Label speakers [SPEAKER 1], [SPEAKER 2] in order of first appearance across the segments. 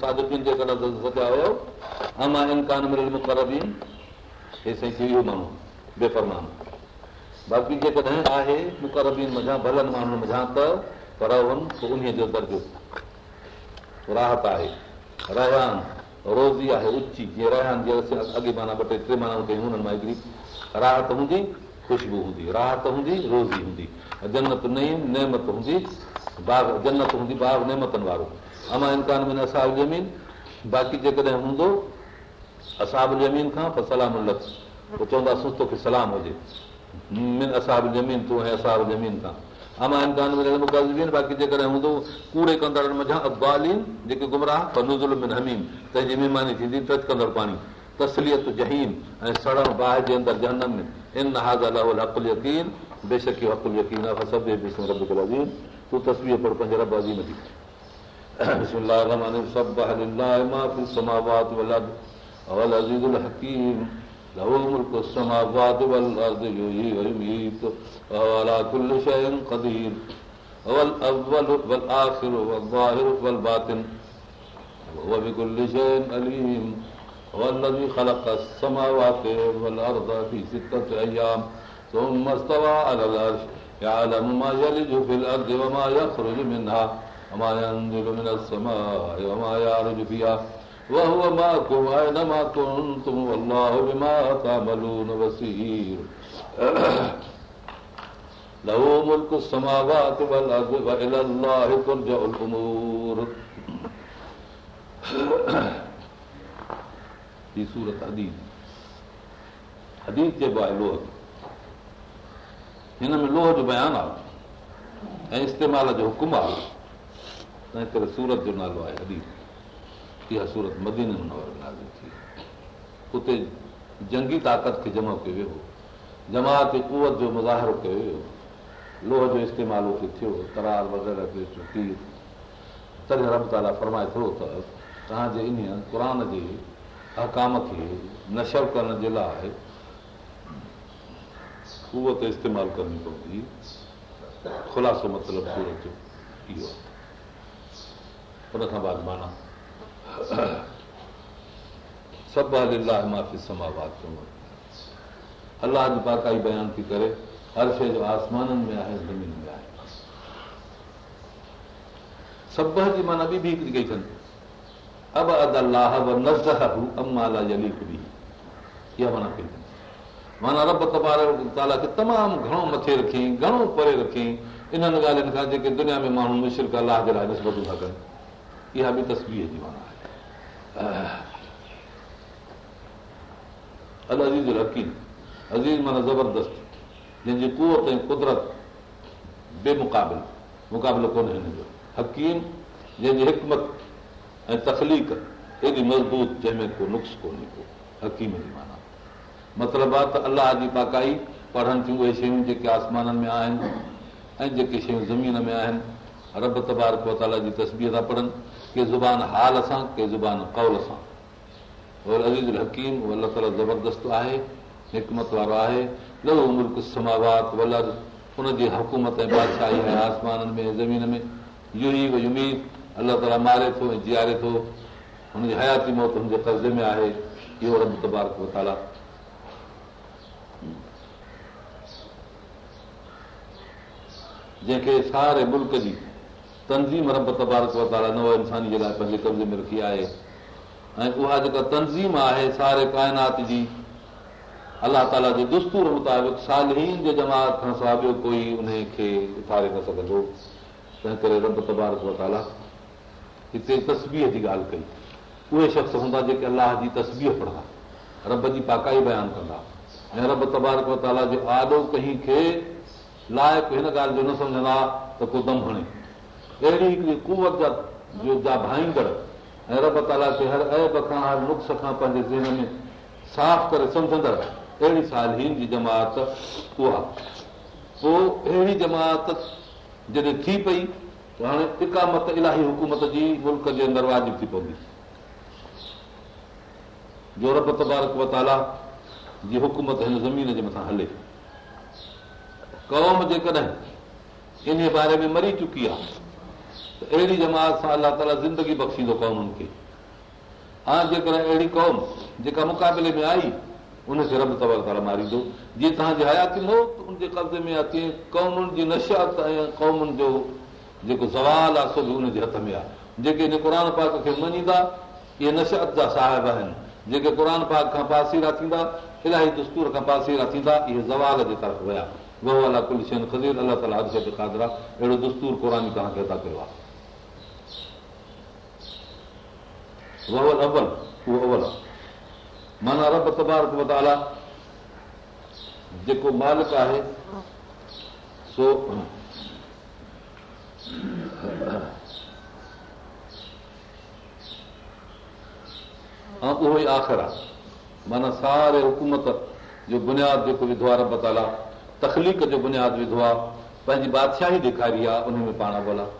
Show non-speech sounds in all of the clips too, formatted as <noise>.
[SPEAKER 1] बेफ़रमान बाक़ी जेकॾहिं आहे भलनि माण्हुनि त पर राहत आहे रहया रोज़ी आहे उची जीअं रहया अॻे माना ॿ टे टे मां हिकिड़ी राहत हूंदी ख़ुशबू हूंदी राहत हूंदी रोज़ी हूंदी नई नेमत हूंदी जन्नत हूंदी बाग़ नेमतनि वारो अमा इम्कान में असाब ज़मीन बाक़ी जेकॾहिं हूंदो असाब ज़मीन खां पोइ सलाम पोइ चवंदासीं तोखे सलाम हुजे मिन असाब ज़मीन तूं ऐं असाब ज़मीन खां अमा इम्कान में बाक़ी जेकॾहिं हूंदो कूड़े कंदड़नि कंदड़ अबालीन जेके गुमराह मिन हमीन तंहिंजी महिमान थींदी टच कंदड़ पाणी तसलियत ज़ीन ऐं सड़म बाहि जे अंदरि में इन नहाज़ाकुल यकीन बेशकी अकुल यकीन आहे सभु तूं तस्वीर पढ़ पंहिंजे थी بسم الله الرحمن الرحيم سبح لله ما في السماوات والارض هو العزيز الحكيم له ملك السماوات والارض يحيي ويميت وهو على كل شيء قدير هو الاول والاخر والظاهر والباطن وهو بكل شيء عليم هو الذي خلق السماوات والارض في سته ايام ثم استوى على العرش يعلم ما يلج في الارض وما يخرج منها وما ينزل من السماء وما يعرج فيها وهو ماكم أينما كنتم والله بما تعملون بسير له ملك السماوات والأرض وإلى الله ترجع الأمور في سورة حديث حديث جبا الله هنا من الله جبا يانا ऐं इस्तेमाल जो हुकुम आहे तंहिं करे सूरत जो नालो आहे हॾी इहा सूरत मदीन मदीना थी उते जंगी ताक़त खे जमा कयो वियो हुओ जमात जो मुज़ाहिरो कयो वियो लोह जो इस्तेमालु उते थियो तरार वग़ैरह ते तॾहिं रब ताला फरमाए थो त तव्हांजे इन क़ुर जे अकाम खे नशर करण जे लाइ कुवत इस्तेमालु करणी पवंदी ख़ुलासो मतिलबु सूरत जो इहो आहे उन खां बाद माना सभु अलाह जी पाकाई बयान थी करे हर शइ जो आसमाननि में आहे ज़मीन में आहे सभ जी माना ॿी बि बि हिकिड़ी कई अथनि अब अद अलाह जली इहा माना कई अथनि माना रब कबार ताला खे तमामु घणो मथे रखियईं घणो परे रखियईं इन्हनि ॻाल्हियुनि खां जेके दुनिया में माण्हू मिशर्क अलाह जे लाइ निस्बतूं था कनि इहा बि तस्वीअ जी माना आहे अल अज़ीज़ हकीम अज़ीज़ माना ज़बरदस्त जंहिंजी कुवत ऐं कुदरत बेमुक़ाबिल मुक़ाबिलो कोन्हे हिन जो हकीम जंहिंजी हिकमत ऐं तखलीक एॾी मज़बूत जंहिंमें को नुक़्स कोन्हे को हकीम जी माना मतिलबु आहे त अलाह जी पाकाई पढ़नि थियूं उहे शयूं जेके आसमाननि में आहिनि ऐं जेके शयूं ज़मीन में आहिनि रब तबार कोताला जी तस्बीह था पढ़नि के ज़ुबान हाल सां के ज़ुबान कौल सां और अज़ीज़ हकीम अलाह ताला ज़बरदस्त आहे हिकमत वारो आहे लहो मुल्क न्कात वलर हुनजी हुकूमत ऐं बादशाही आहे आसमाननि में ज़मीन में यूही व यूरी अलाह ताला मारे थो ऐं जीआरे थो हुनजी हयाती मौत हुनजे कर्ज़े में आहे इहो रब तबारक वताला जंहिंखे सारे मुल्क जी तंज़ीम रब तबारक वताला नव इंसानी जे लाइ पंहिंजे कब्ज़े में रखी आहे ऐं उहा जेका तंज़ीम आहे सारे काइनात जी अलाह ताला जे दोस्तूर मुताबिक़ सालहीन जे जमात खां सवाइ ॿियो कोई उनखे उथारे न सघंदो तंहिं करे रब तबारक वाला हिते तस्बीअ जी ॻाल्हि कई उहे शख़्स हूंदा जेके अलाह जी तस्बीह पढ़ंदा रब जी पाकाई बयानु कंदा ऐं रब तबारक व जो आॾो कंहिंखे लाइक़ु हिन ॻाल्हि जो न सम्झंदा त को दम हणे अहिड़ी हिकिड़ी कुवत जा जो जा भाईंदड़ ऐं रब ताला खे हर ऐब खां हर नुक़्स खां पंहिंजे ज़हन में साफ़ करे सम्झंदड़ अहिड़ी साल हिन जी जमात उहा पोइ अहिड़ी जमात जॾहिं थी पई त हाणे इकामत इलाही हुकूमत जी मुल्क जे अंदरि वाजिबु थी पवंदी जो रब तबारक वताला जी हुकूमत हिन ज़मीन जे मथां हले क़ौम जेकॾहिं इन बारे में मरी चुकी आहे त अहिड़ी जमात सां अलाह ताला ज़िंदगी बख़्शींदो कौन खे हा जेकर अहिड़ी क़ौम जेका मुक़ाबले में आई उनखे रब तबर तबार मारींदो जीअं तव्हांजे हयातींदो उनजे कब्ज़े में अचे क़ौमुनि जी नशियात ऐं क़ौमुनि जो जेको ज़वाल आहे सो बि उनजे हथ में आहे जेके हिन क़ुर पाक खे मञींदा इहे नशियात जा साहिब आहिनि जेके क़ुर पाक खां पासीरा थींदा इलाही दस्तूर खां पासीरा थींदा इहे ज़वाल जे तरफ़ विया वो अला कुलशेन खज़ीर अलाह ताला अदब कादर आहे अहिड़ो दोस्त क़ुर तव्हांखे अदा कयो आहे अवल अवल उहो अवल आहे माना रब तबाका जेको मालिक आहे सो ऐं उहो ई आख़िर आहे माना सारे हुकूमत जो बुनियादु जेको विधो आहे रब ताला तकलीक़ जो बुनियादु विधो आहे पंहिंजी बादशाही ॾेखारी आहे पाण अवल आहे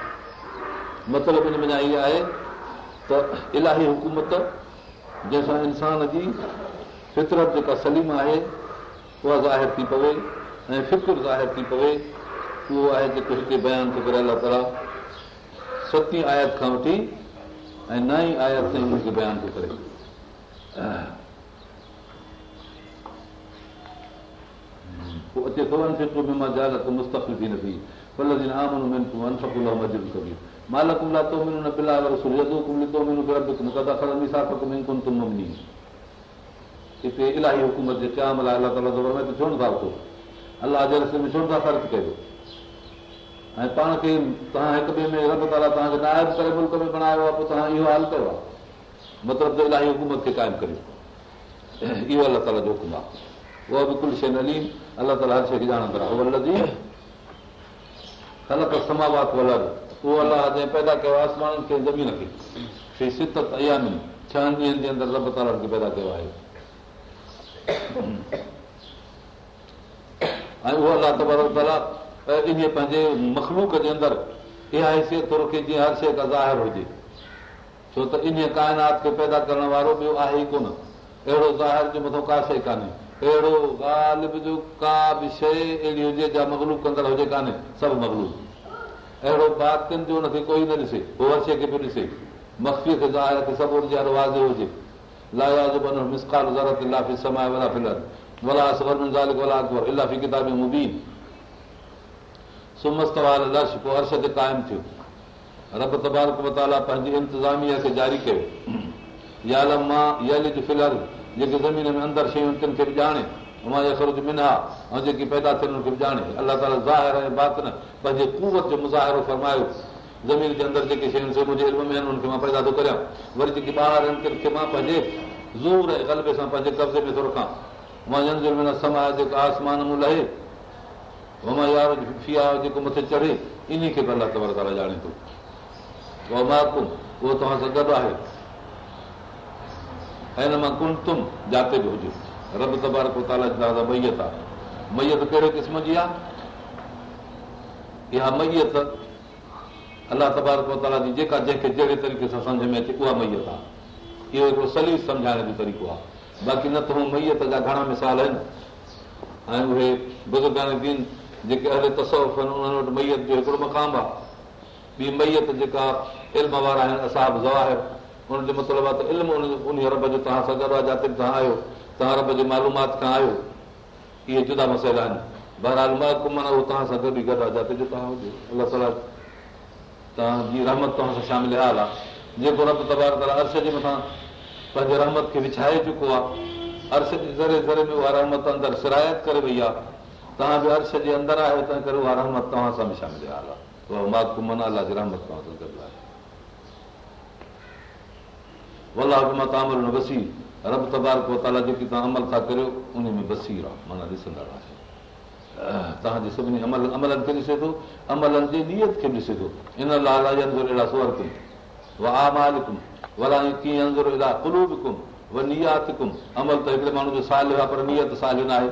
[SPEAKER 1] मतिलबु हिन में अञा इहा आहे त इलाही हुकूमत जंहिंसां इंसान जी फितरत जेका सलीम आहे उहा ज़ाहिर थी पवे ऐं फिकुरु ज़ाहिर थी पवे उहो आहे जेको हिते बयानु थो करे लाइ ताला सतीं आयत खां वठी ऐं नाई आयत ताईं हुनखे बयानु थो करे पोइ मां जागत मुस्तफ़ी थी न थी आमन में आम कबी माल कुमला न पिल कयो ऐं पाण खे तव्हां हिक ॿिए में मुल्क में बणायो आहे पोइ तव्हां इहो हाल कयो आहे मतिलबु त इलाही हुकूमत खे क़ाइमु करियो इहो अलाह ताला जो हुकुम आहे उहा बि शइ न अलाह ताला हर शइ ॾियणा समावात उहो अलाह जंहिं पैदा कयो आहे माण्हुनि खे ज़मीन खे सित इहा छहनि ॾींहनि जे अंदरि रब रबताल खे पैदा कयो आहे ऐं उहो अलाह उहा इन पंहिंजे मखलूक जे अंदरि इहा हैसियत थो रखे जीअं हर शइ खां ज़ाहिर हुजे छो त इन काइनात खे पैदा करण वारो ॿियो आहे ई कोन अहिड़ो ज़ाहिर जो मथां का शइ कान्हे अहिड़ो ॻाल्हि बि जो का बि शइ अहिड़ी हुजे जा मगलूक कंदड़ हुजे कान्हे सभु मगलूक अहिड़ो का किन जो हुनखे कोई न ॾिसे पोइ वर्षे खे बि ॾिसे हुजे इलाफ़ी किताबूं बि सुमस वारा पंहिंजी इंतिज़ामिया खे जारी कयो <clears throat> जेके ज़मीन में अंदरि शयूं तिन खे बि ॼाणे ख़र्जम मिना ऐं जेकी पैदा थियनि हुनखे बि ॼाणे अलाह ताला ज़ाहिर ऐं बात न पंहिंजे कुवत जो मुज़ाहिरो फरमायो ज़मीन जे अंदरि जेके शयूं शयुनि मुंहिंजे इल्म में आहिनि हुनखे मां पैदा थो करियां वरी जेके ॿार आहिनि कंहिंखे मां पंहिंजे ज़ोर ऐं ग़लबे सां पंहिंजे कब्ज़े में थो रखां मां में न समाए जेको आसमान मूं लहे मां यार जेको मथे चढ़े इन खे बि अलाह तबर ताला ॼाणे थो उहो तव्हां सां गॾु आहे ऐं हिन मां कुन तुम जिते बि हुजे रब तबारकाला जी मैयत आहे मैयत कहिड़े क़िस्म जी आहे इहा मैयत अलाह तबारकाला जी जेका जंहिंखे जहिड़े तरीक़े सां सम्झ में अचे उहा मैयत आहे इहो हिकिड़ो सली सम्झाइण जो तरीक़ो आहे बाक़ी न त हू मैयत जा घणा मिसाल आहिनि ऐं उहे बुज़ुर्गान दीन जेके अहिड़े तसौफ़ आहिनि उन्हनि वटि मैयत जो हिकिड़ो मक़ाम आहे ॿी मैयत जेका इल्म वारा आहिनि असाब ज़वाहिर हुनजो मतिलबु आहे त इल्मु उन रब जो तव्हां सां गॾु आहे जिते बि तव्हां आहियो तव्हां पंहिंजे मालूमात खां आहियो इहे जुदा मसइला आहिनि ताला तव्हांजी रहमत हाल आहे जेको अर्श जे मथां पंहिंजे रहमत खे विछाए चुको आहे अर्श जे ज़रे ज़रे में उहा रहमत अंदरि शिरायत करे वई आहे तव्हां बि अर्श जे अंदरि आहे तंहिं करे उहा रहमत तव्हां सां बि शामिल आहे अलाह मां तामल न वसी रब तबाल ताला जेकी तव्हां अमल था करियो उन में बसीर आहे माना ॾिसंदड़ आहे तव्हांजे सभिनी अमल अमलनि खे ॾिसे थो अमलनि जे नियत खे ॾिसे थो इन लाला स्वर थिए कुम वञे कीअं अंदर कुलू बि कुम वीआत अमल त हिकिड़े माण्हू जो साहलियो आहे पर नियत साल न आहे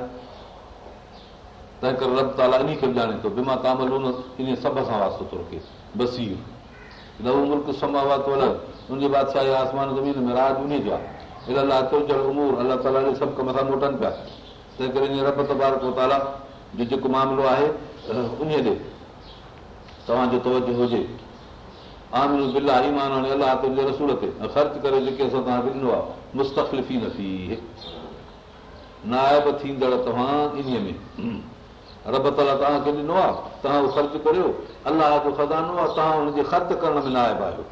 [SPEAKER 1] तंहिं करे रब ताला इन खे बि ॼाणे थो बीमा त अमल इन सभ सां वास्तो थो रखे बसीर नओं मुल्क वञनि उनजे बादशाह आसमान ज़मीन में राज उन जो आहे हिन लाइ उमूर अलाह ताला जे सभु कम सां मोटनि पिया तंहिं करे हीअं रब रबतो ताला जो जेको मामिलो आहे उन ॾे तव्हांजो तवजो हुजे आमर बिला ईमान हाणे अलाह तुंहिंजे रसूल ते ख़र्च करे जेके असां तव्हांखे ॾिनो आहे मुस्ती न थी नायब थींदड़ तव्हां इन में रब ताला तव्हांखे ॾिनो आहे तव्हां उहो ख़र्चु करियो अलाह जो ख़ज़ानो आहे तव्हां हुनजे ख़र्च करण में नाइबु आहियो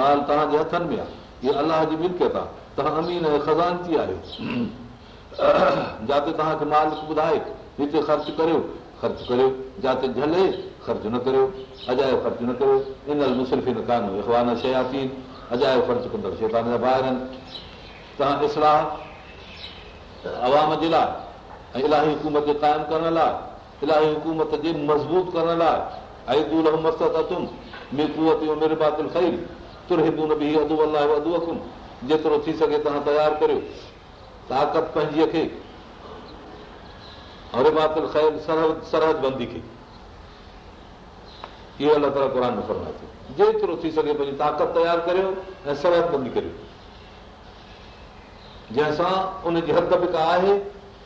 [SPEAKER 1] माल तव्हांजे हथनि में आहे इहा अलाह जी मिल्कियत आहे तव्हां अमीन खज़ान थी आहियो <clears throat> जिते तव्हांखे मालिक ॿुधाए हिते ख़र्चु करियो ख़र्चु करियो जिते झले ख़र्चु न करियो अजायो ख़र्चु न करियो इन न कान शइ अजायो ख़र्चु कंदड़ जा ॿाहिरि आहिनि तव्हां इस्लाह आवाम जे लाइ ऐं इलाही हुकूमत जे क़ाइमु करण लाइ इलाही हुकूमत जे मज़बूत करण लाइ ऐं मेकूअ ते मेरे बातिल तुर हिंदू न बि जेतिरो थी सघे तव्हां तयारु करियो ताक़त पंहिंजीअ खे हरे मातल ख़ैर सरहद सरहद बंदी खे इहो अलाह तरह क़र न फरमाए जेतिरो थी सघे पंहिंजी ताक़त तयारु करियो ऐं सरहद बंदी करियो जंहिंसां उनजी हद बि का आहे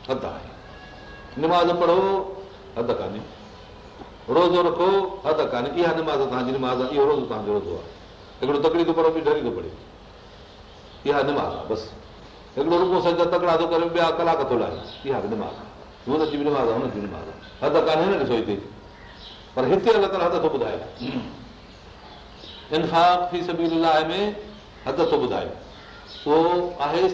[SPEAKER 1] हद आहे निमाज़ पढ़ो हद कान्हे रोज़ो रखो हद कान्हे इहा निमाज़ तव्हांजी निमाज़ आहे इहो रोज़ो तव्हांजो रोज़ो आहे हिकिड़ो तकड़ी थो पढ़ो ॿी डरी थो पढ़े इहा निमाज़ बसि हिकिड़ो रुगो सॼो तकिड़ा थो करे ॿिया कलाक थो लाहे इहा बि जी बि आहे हद कान्हे न ॾिसो हिते पर हिते अलॻि हद थो ॿुधाए उहो आहे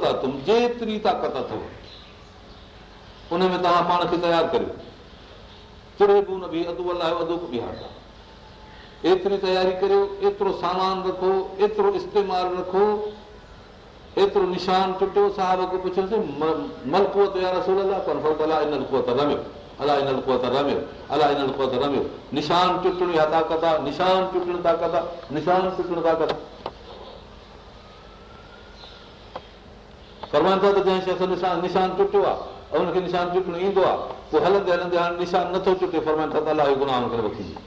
[SPEAKER 1] त तुम जेतिरी ताक़त अथव उनमें तव्हां पाण खे तयारु कयो एतिरी तयारी करियो एतिरो सामान रखो एतिरो इस्तेमालु रखो एतिरो निशान टुटियो साहिब खे त जंहिं टुटियो आहे हुनखे निशान टुटणु ईंदो आहे पोइ हलंदे हलंदे हाणे निशान नथो चुटे फरमाइता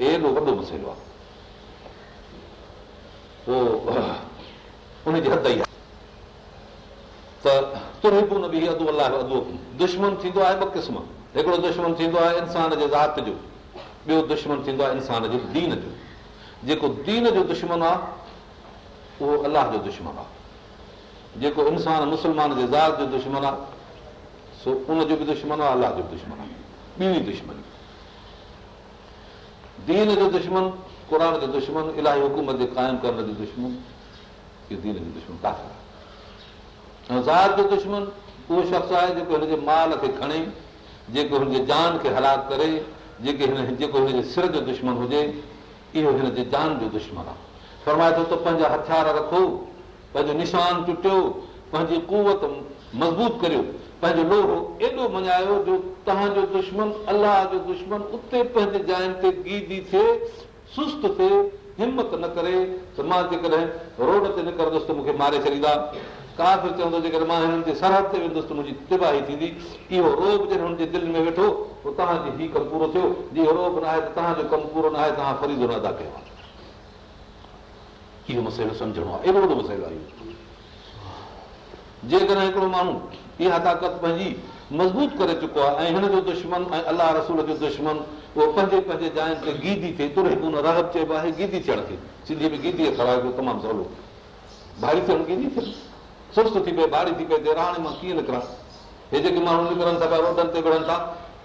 [SPEAKER 1] हेॾो वॾो मसइलो आहे उहो उनजे हद ई आहे त तुरे अलाह जो अधो थींदो दुश्मन थींदो आहे ॿ क़िस्म हिकिड़ो दुश्मन थींदो आहे इंसान जे ज़ात जो ॿियो दुश्मन थींदो आहे इंसान जे दीन जो जेको दीन जो दुश्मन आहे उहो अलाह जो दुश्मन आहे जेको इंसानु मुस्लमान जे ज़ात जो दुश्मन आहे सो उनजो बि दुश्मन आहे अलाह जो बि दुश्मन आहे ॿी दुश्मनी दीन जो दुश्मन क़ुर जो दुश्मन इलाही हुकूमत जे क़ाइमु करण जो दुश्मन इहो दीन जो दुश्मन काफ़ी आहे ऐं ज़ात जो दुश्मन उहो शख़्स आहे जेको हिनजे माल खे खणे जेको हुनजे जान खे हलाक करे जेके हिन जेको हिनजे सिर जो दुश्मन हुजे इहो हिनजे जान जो दुश्मन आहे फरमाए थो त पंहिंजा हथियार रखो पंहिंजो निशान टुटियो पंहिंजी कुवत मज़बूत करियो पंहिंजो लोहो एॾो मञायो जो तव्हांजो दुश्मन अलाह जो दुश्मन उते पंहिंजे ते गीदी थिए थिए सुस्त हिमत न करे त मां जेकॾहिं रोड ते निकिरंदुसि त मूंखे मारे छॾींदा काफ़ी चवंदो जेकर मां हिननि जे सरहद ते वेंदुसि त मुंहिंजी तिबाही थींदी इहो रोब जॾहिं हुनजे दिलि में वेठो पोइ तव्हांजो हीउ कमु पूरो थियो रोब न आहे त तव्हांजो कमु पूरो न आहे तव्हां फरीज़ो न अदा कयो इहो मसइलो सम्झणो आहे एॾो वॾो मसइलो आहे इहो जेकॾहिं हिकिड़ो माण्हू इहा ताक़त पंहिंजी मज़बूत करे चुको आहे ऐं हिन जो दुश्मन ऐं अलाह रसूल जो दुश्मन उहो पंहिंजे पंहिंजे जाइनि ते गीदी थिए तुर हिकु रहब चइबो आहे गीदी थियण थिए सिंधीअ में गिधीअ कराए तमामु सवलो भारी थियण गीदी थिए थी पए भारी थी पए मां कीअं निकिरां हे जेके माण्हू निकिरनि था पिया रोडनि ते विढ़नि था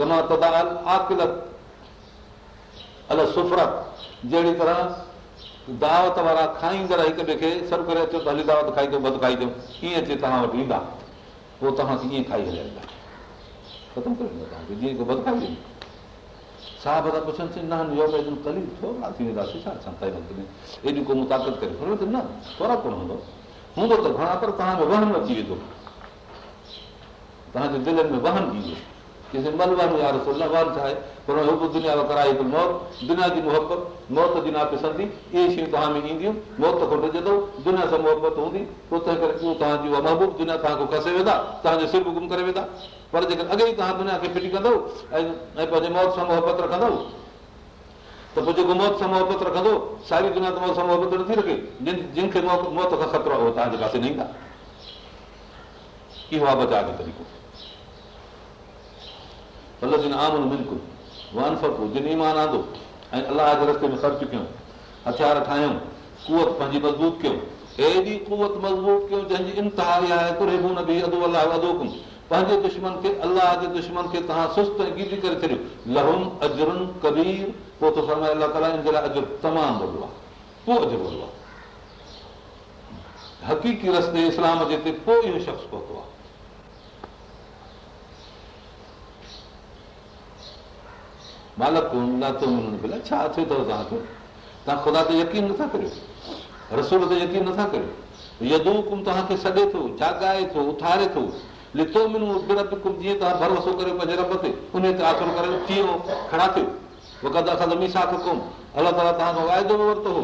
[SPEAKER 1] जहिड़ी तरह दावत वारा खाईंदड़ हिक ॿिए खे सभु करे अचो त हली दावत खाई ॾियो बद खाई ॾियो ईअं अचे तव्हां वटि ईंदा पोइ तव्हांखे ईअं खाई हलाईंदा ख़तमु करे ॾींदा तव्हांखे जीअं बदाई ॾींदो मूं ताक़त करे न थोरा कोन हूंदो हूंदो त घणा पर तव्हांजो वहन अची वेंदो तव्हांजे दिलनि में वहन थी वेंदो कंहिंखे वारो यार वार छा आहे पर दुनिया दुनिया कराई मौत जी मुहबत मौत जी दुनिया पिसंदी इहे शयूं तव्हां में ईंदियूं मौत खां दुनिया सां मुहबत हूंदी पोइ तंहिं करे उहो तव्हांजी उहा महबूब दुनिया महबूबु कसे वेंदा तव्हांजो सिर सिरम करे वेंदा पर जेकॾहिं अॻे ई तव्हां दुनिया खे फिटी कंदव ऐं पंहिंजे मौत सां मुहबत रखंदव त पोइ जेको मौत सां मुहबत रखंदो सारी दुनिया त मौत सां मुहबत नथी रखे जिन जिन खे मौत खां ख़तरो आहे उहो तव्हांजे पासे न ईंदा इहो आहे बचाव जो तरीक़ो हथियार ठाहियूं मज़बूत कयूं पंहिंजे लाइ तमामु वॾो आहे हक़ीक़ी रस्ते इस्लाम जे ते इहो शख़्स पहुतो आहे मालकु छा अचियो अथव तव्हांखे तव्हां ख़ुदा ते यकीन नथा करियो रसूल ते यकीन नथा कयो जाॻाए थो उथारे थो लिथो जीअं तव्हां भरोसो करे पंहिंजे रब ते हासिलु करे वाइदो बि वरितो हो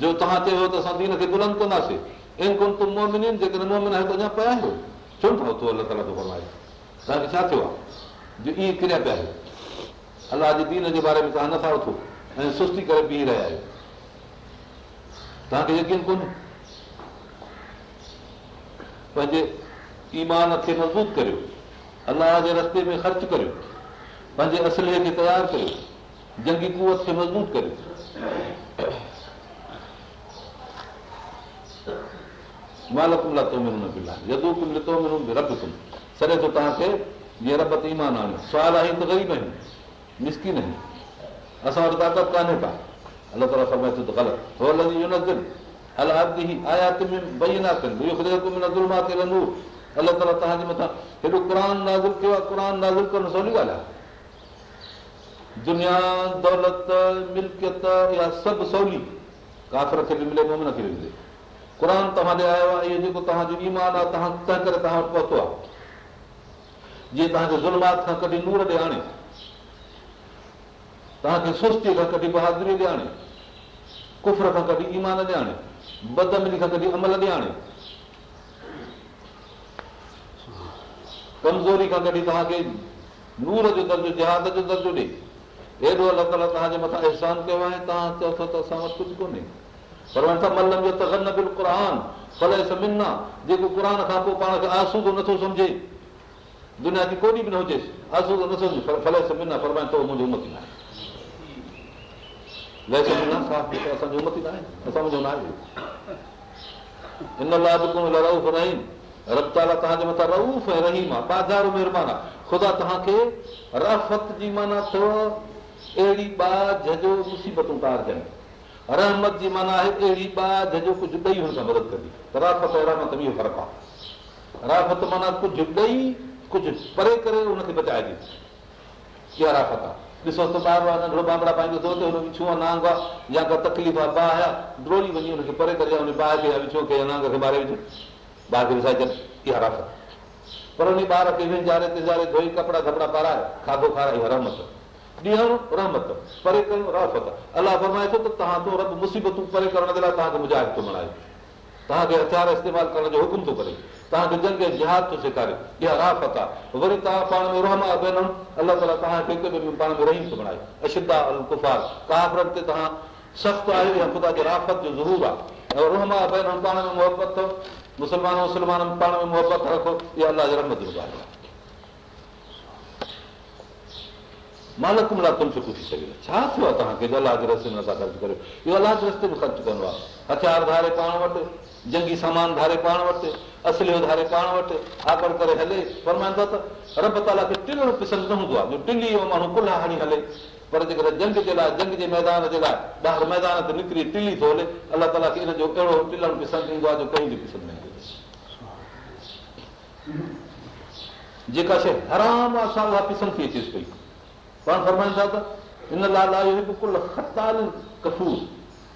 [SPEAKER 1] जो तव्हां चयो त असां दीन खे गुलद कंदासीं जेकॾहिं पिया आहियो छो न पहुतो अलाह ताला तव्हांखे छा थियो आहे जो ई किरिया पिया अलाह जे दीन जे बारे में तव्हां नथा उथो ऐं सुस्ती करे बीह रहिया आहियो तव्हांखे यकीन कोन्हे पंहिंजे ईमान खे मज़बूत करियो अलाह जे रस्ते में ख़र्च करियो पंहिंजे असल खे तयारु करियो जंगी कुवत खे मज़बूत करियो माल तव्हांखे जीअं रब ते ईमान आणियो सुवाल आहिनि त ग़रीब आहिनि मिसकिन आहिनि असां वटि ताक़त कान्हे का अलाह ताला फरमाए थो त ग़लति थो अलॻि इहो नज़र अला अॻु न कनि अलॻि तरह तव्हांजे मथां हेॾो क़रान नाज़ु कयो आहे सवली ॻाल्हि आहे दुनिया दौलत मिल्कियत इहा सभु सवली खे बि मिले मोमिन खे बि मिले क़रान तव्हां ॾे आयो आहे इहो जेको तव्हांजो ईमान आहे तव्हां तंहिं करे तव्हां वटि पहुतो आहे जीअं तव्हांजे ज़ुल्मात खां कॾहिं नूर ॾे आणे तव्हांखे सुस्ती खां कढी बहादुरी ॾियणे कुफर खां कढी ईमान ॾियणे बदमिनी खां कॾहिं अमल ॾियणे कमज़ोरी खां कढी तव्हांखे नूर जो दर्जो जहाद जो दर्जो ॾे हेॾो अलाह ताला तव्हांजे मथां अहसान कयो आहे तव्हां चओ था त असां वटि कुझु कोन्हे पर जो तगन बिल सभिनि जेको क़ुर खां पोइ पाण खे आसू थो नथो सम्झे दुनिया जी कोॾी बि न हुजेसि आसू थो नथो सम्झे पर फल फरमाए थो मुंहिंजो मथी आहे सीबतूं रहमत जी माना मदद कंदी राति जो फ़र्क़ु आहे राफत माना कुझु ॾेई कुझु परे करे हुनखे बचाइजे ॾिसो त ॿार थो छो नांग आहे या का तकलीफ़ आहे परे करे हुन भाउ खे विसाइजनि पर हुन ॿार खे धोई कपिड़ा पाराए खाधो खाराए रहमत परे अलाह फरमाए थो तव्हां मुसीबतूं परे करण जे लाइ तव्हांखे मुजाक़ तव्हांखे हथियार इस्तेमालु करण जो हुकुम थो करे तव्हांखे जन खे जिहाज़ थो सेखारियो इहा राहत आहे वरी तव्हां पाण में रोहमा अला पाण मुसलमान पाण में मुहबत रखो इहा अलाह जी रहत जो माल कुमला तुल छुपी सघे छा थियो आहे तव्हांखे अलाह जे रस्ते में रस्ते में ख़र्चु करिणो आहे हथियार धारे पाण वटि जंगी सामान धारे पाण वटि असलियो धारे पाण वटि हापड़ करे हले फरमाईंदो त रब ताला खे फरमाईंदा न हूंदो आहे जो टिली जो माण्हू कुल्हा हणी हले पर जेकॾहिं जंग जे लाइ जंग जे मैदान जे लाइ ॿाहिरि मैदान ते निकिरी टिली थो हले अलाह ताला खे हिनजो जो कहिड़ो टिलणु पिसंदि ईंदो आहे जो कंहिं बि पिसंदि न ईंदो जेका शइ हराम आहे सां उहा पिसंदि थी अचेसि पई पाण फरमाईंदा त हिन लाइ लाल कफूर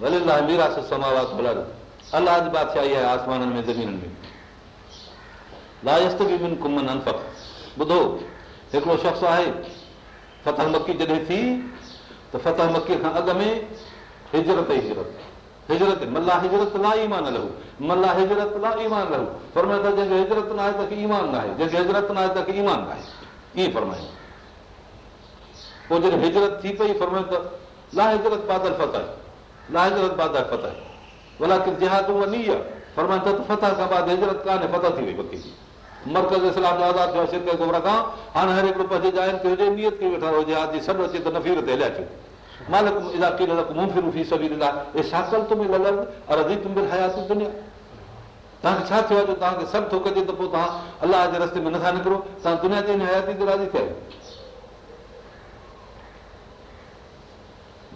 [SPEAKER 1] अलाजबा थिया आसमाननि में ज़मीन में ॿुधो हिकिड़ो शख़्स आहे फतह मकी जॾहिं थी त फतर मकीअ खां अॻु में हिजरत ई हिजरत हिजरत मला हिजरत लाइ ईमान रहूं मला हिजरत लाइ ईमान रहो फरमाए त जंहिंजो हिजरत न आहे त ईमान नाहे जंहिंजो हिजरत न आहे त ईमान न आहे कीअं फरमायो पोइ जॾहिं हिजरत थी पई फर्माए त ला हिजरत बादर फतह छा थियो तव्हांखे अलाह जे रस्ते में नथा निकिरो तव्हां दुनिया जी हयाती ते राज़ी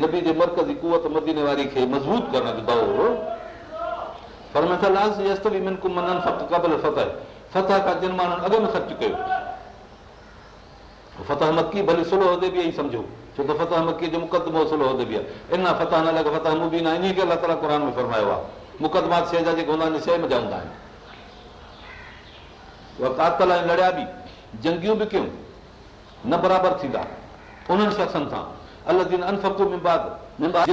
[SPEAKER 1] नबी जे मर्कज़ी कुवत मदीने वारी खे मज़बूत करण जो सख़्तु कयो फतह मकी भली सुलो बि उदेबी सम्झो छो त फतह मकी जो मुक़दमो सुलो मुक़मो बि आहे इन इन फतह फतह न लॻे खे अलाह ताला क़ुर में फरमायो आहे शइ जा जेके हूंदा आहिनि शइ में हूंदा आहिनि उहा कातल ऐं लड़िया बि जंगियूं बि कयूं न बराबरि थींदा उन्हनि शख़्सनि सां र्जे वारा आहिनि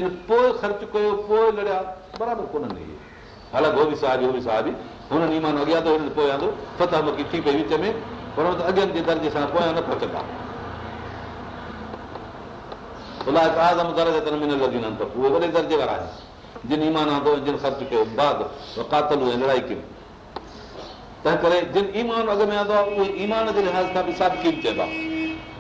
[SPEAKER 1] जिन ईमान आंदो जिन ख़र्च कयो तंहिं करे जिन ईमान अॻ में आंदो आहे उहे ईमान जे लिहाज़ सां बि साबीन चवंदा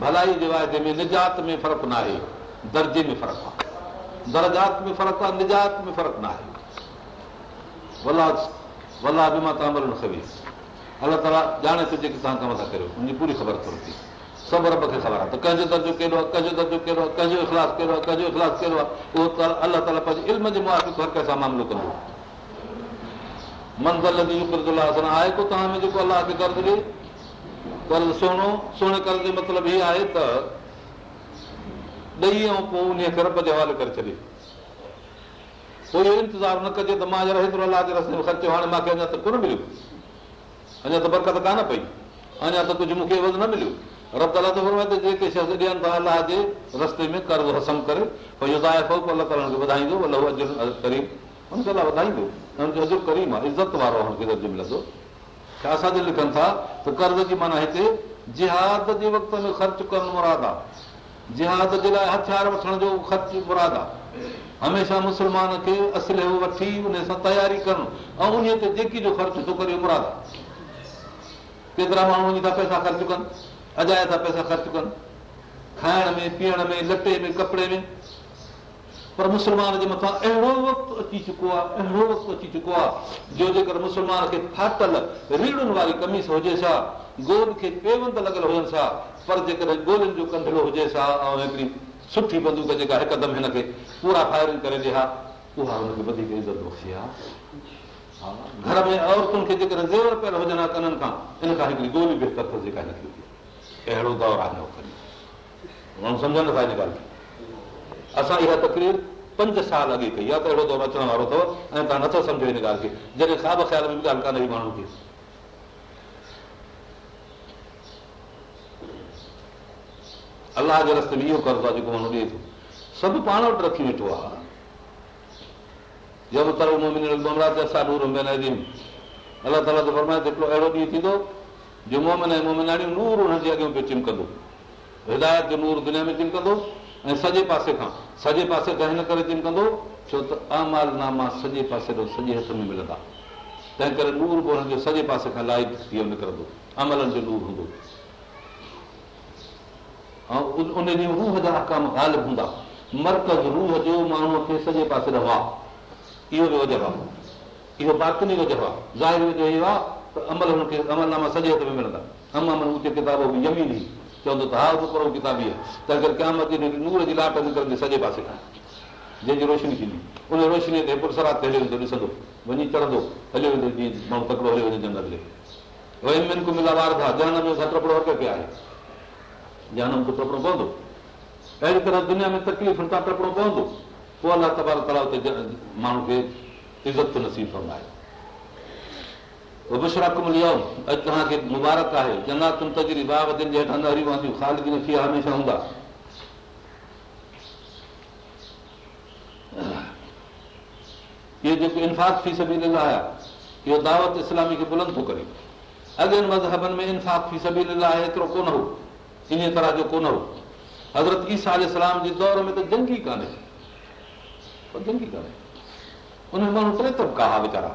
[SPEAKER 1] भलाई जे वाइदे में निजात में फ़र्क़ु न आहे दर्जे में फ़र्क़ु आहे दर्जात में फ़र्क़ु आहे निजात में फ़र्क़ु न आहे वलाद वलाह बि मां तव्हां तव्हांखे अलाह ताला ॼाणे थो जेके तव्हां कमु था करियो हुनजी पूरी ख़बर थो पवंदी सभु रब खे ख़बर आहे त कंहिंजो दर्जो कहिड़ो आहे कंहिंजो दर्जो कहिड़ो आहे कंहिंजो इख़लास कहिड़ो आहे कंहिंजो इख़लास कहिड़ो आहे उहो त अलाह ताला पंहिंजे इल्म जे मुआ कंहिंसां मामिलो कंदो मंज़ल जी आहे को तव्हां में जेको अलाह खे दर्ज़ु ॾे मतिलबु हीअ आहे त ॾही ऐं पोइ खे रब जे हवाले करे छॾे पोइ इहो इंतज़ारु न कजे त मां ख़र्चो हाणे मूंखे अञा त कोन मिलियो अञा त बरकत कान पई अञा त कुझु मूंखे न मिलियो रब शख़्स ॾियनि था अलाह जे रस्ते में कर्ज़ु हसम करीम आहे इज़त वारो मिलंदो छा असांजे लिखनि था त कर्ज़ जी माना हिते जिहाद जे वक़्त में ख़र्चु करणु मुराद आहे जिहाद जे लाइ हथियार वठण जो ख़र्चु मुराद आहे हमेशह मुस्लमान खे असल वठी उन सां तयारी करणु ऐं उन ते जेकी जो ख़र्चु थो करे मुराद आहे केतिरा माण्हू वञी था पैसा ख़र्चु कनि अजाया था पैसा ख़र्च कनि खाइण में पीअण में लटे में कपिड़े में पर मुस्लमान जे मथां अहिड़ो वक़्तु अची चुको आहे अहिड़ो वक़्तु अची चुको आहे जो जेकर मुस्लमान खे फाटल रीड़ुनि वारी कमीस हुजे सा गोल खे पेवंद लॻल हुजनि सां पर जेकॾहिं गोलनि जो कंधड़ो हुजे सा ऐं हिकिड़ी सुठी बंदूक जेका हिकदमि हिनखे पूरा फायरिंग करे ॾे हा उहा हुनखे वधीक इज़त आहे घर में औरतुनि खे जेकॾहिं ज़ेवर पियल हुजनि हा कननि खां हिन खां हिकिड़ी गोली बहितर जेका हिनखे अहिड़ो दौरु आहे माण्हू सम्झनि था हिन ॻाल्हि खे असां इहा तकरीर पंज साल अॻे कई आहे त अहिड़ो दौरु अचण वारो अथव ऐं तव्हां नथो सम्झो हिन ॻाल्हि खे अलाह जे रस्ते में इहो कर्ज़ु आहे जेको ॾिए थो सभु पाण वटि रखी वेठो आहे नूर अॻियां पियो चिमकंदो हिदायत जो नूर दुनिया में चिमकंदो ऐं सॼे पासे खां सॼे पासे खां हिन करे जिन कंदो छो त अमाल नामा सॼे पासे जो सॼे हथ में मिलंदा तंहिं करे नूर बि हुनजो सॼे पासे खां लाइ उन जी रूह जा कम ॻाल्हि हूंदा मर्कज़ रूह जो माण्हूअ खे सॼे पासे आहे इहो बि वजह आहे इहो बातनी वजह आहे ज़ाहिर वजह इहो आहे त अमल हुनखे अमलनामा सॼे हथ में मिलंदा अम अमल उते किताब बि यमी ॼमींदी चवंदो त हा किताबी आहे त अगरि क्या मती नूर जी लाट निकिरंदी सॼे पासे खां जंहिंजी रोशनी थींदी उन रोशनीअ ते हली वेंदो ॾिसंदो वञी चढ़ंदो हलियो वेंदो जीअं माण्हू तकिड़ो हलियो वञे जनरल वरी मिनक मिला ॿार था जहन में टपिड़ो हक़ पिया आहे जहण में टपणो पवंदो अहिड़ी तरह दुनिया में तकलीफ़ुनि सां टपिणो पवंदो पोइ अलाह तबार तलाउ ते माण्हू खे इज़त नसीब पवंदा आहिनि मुबारक इनाक़ीसी दावत इस्लामी खे बुलंद करे अॻियां मज़हबनि में इन्साक फीस कोन हो इन तरह जो कोन हो हज़रत ई दौर में त जंगी कोन्हे माण्हू टे तबिका वीचारा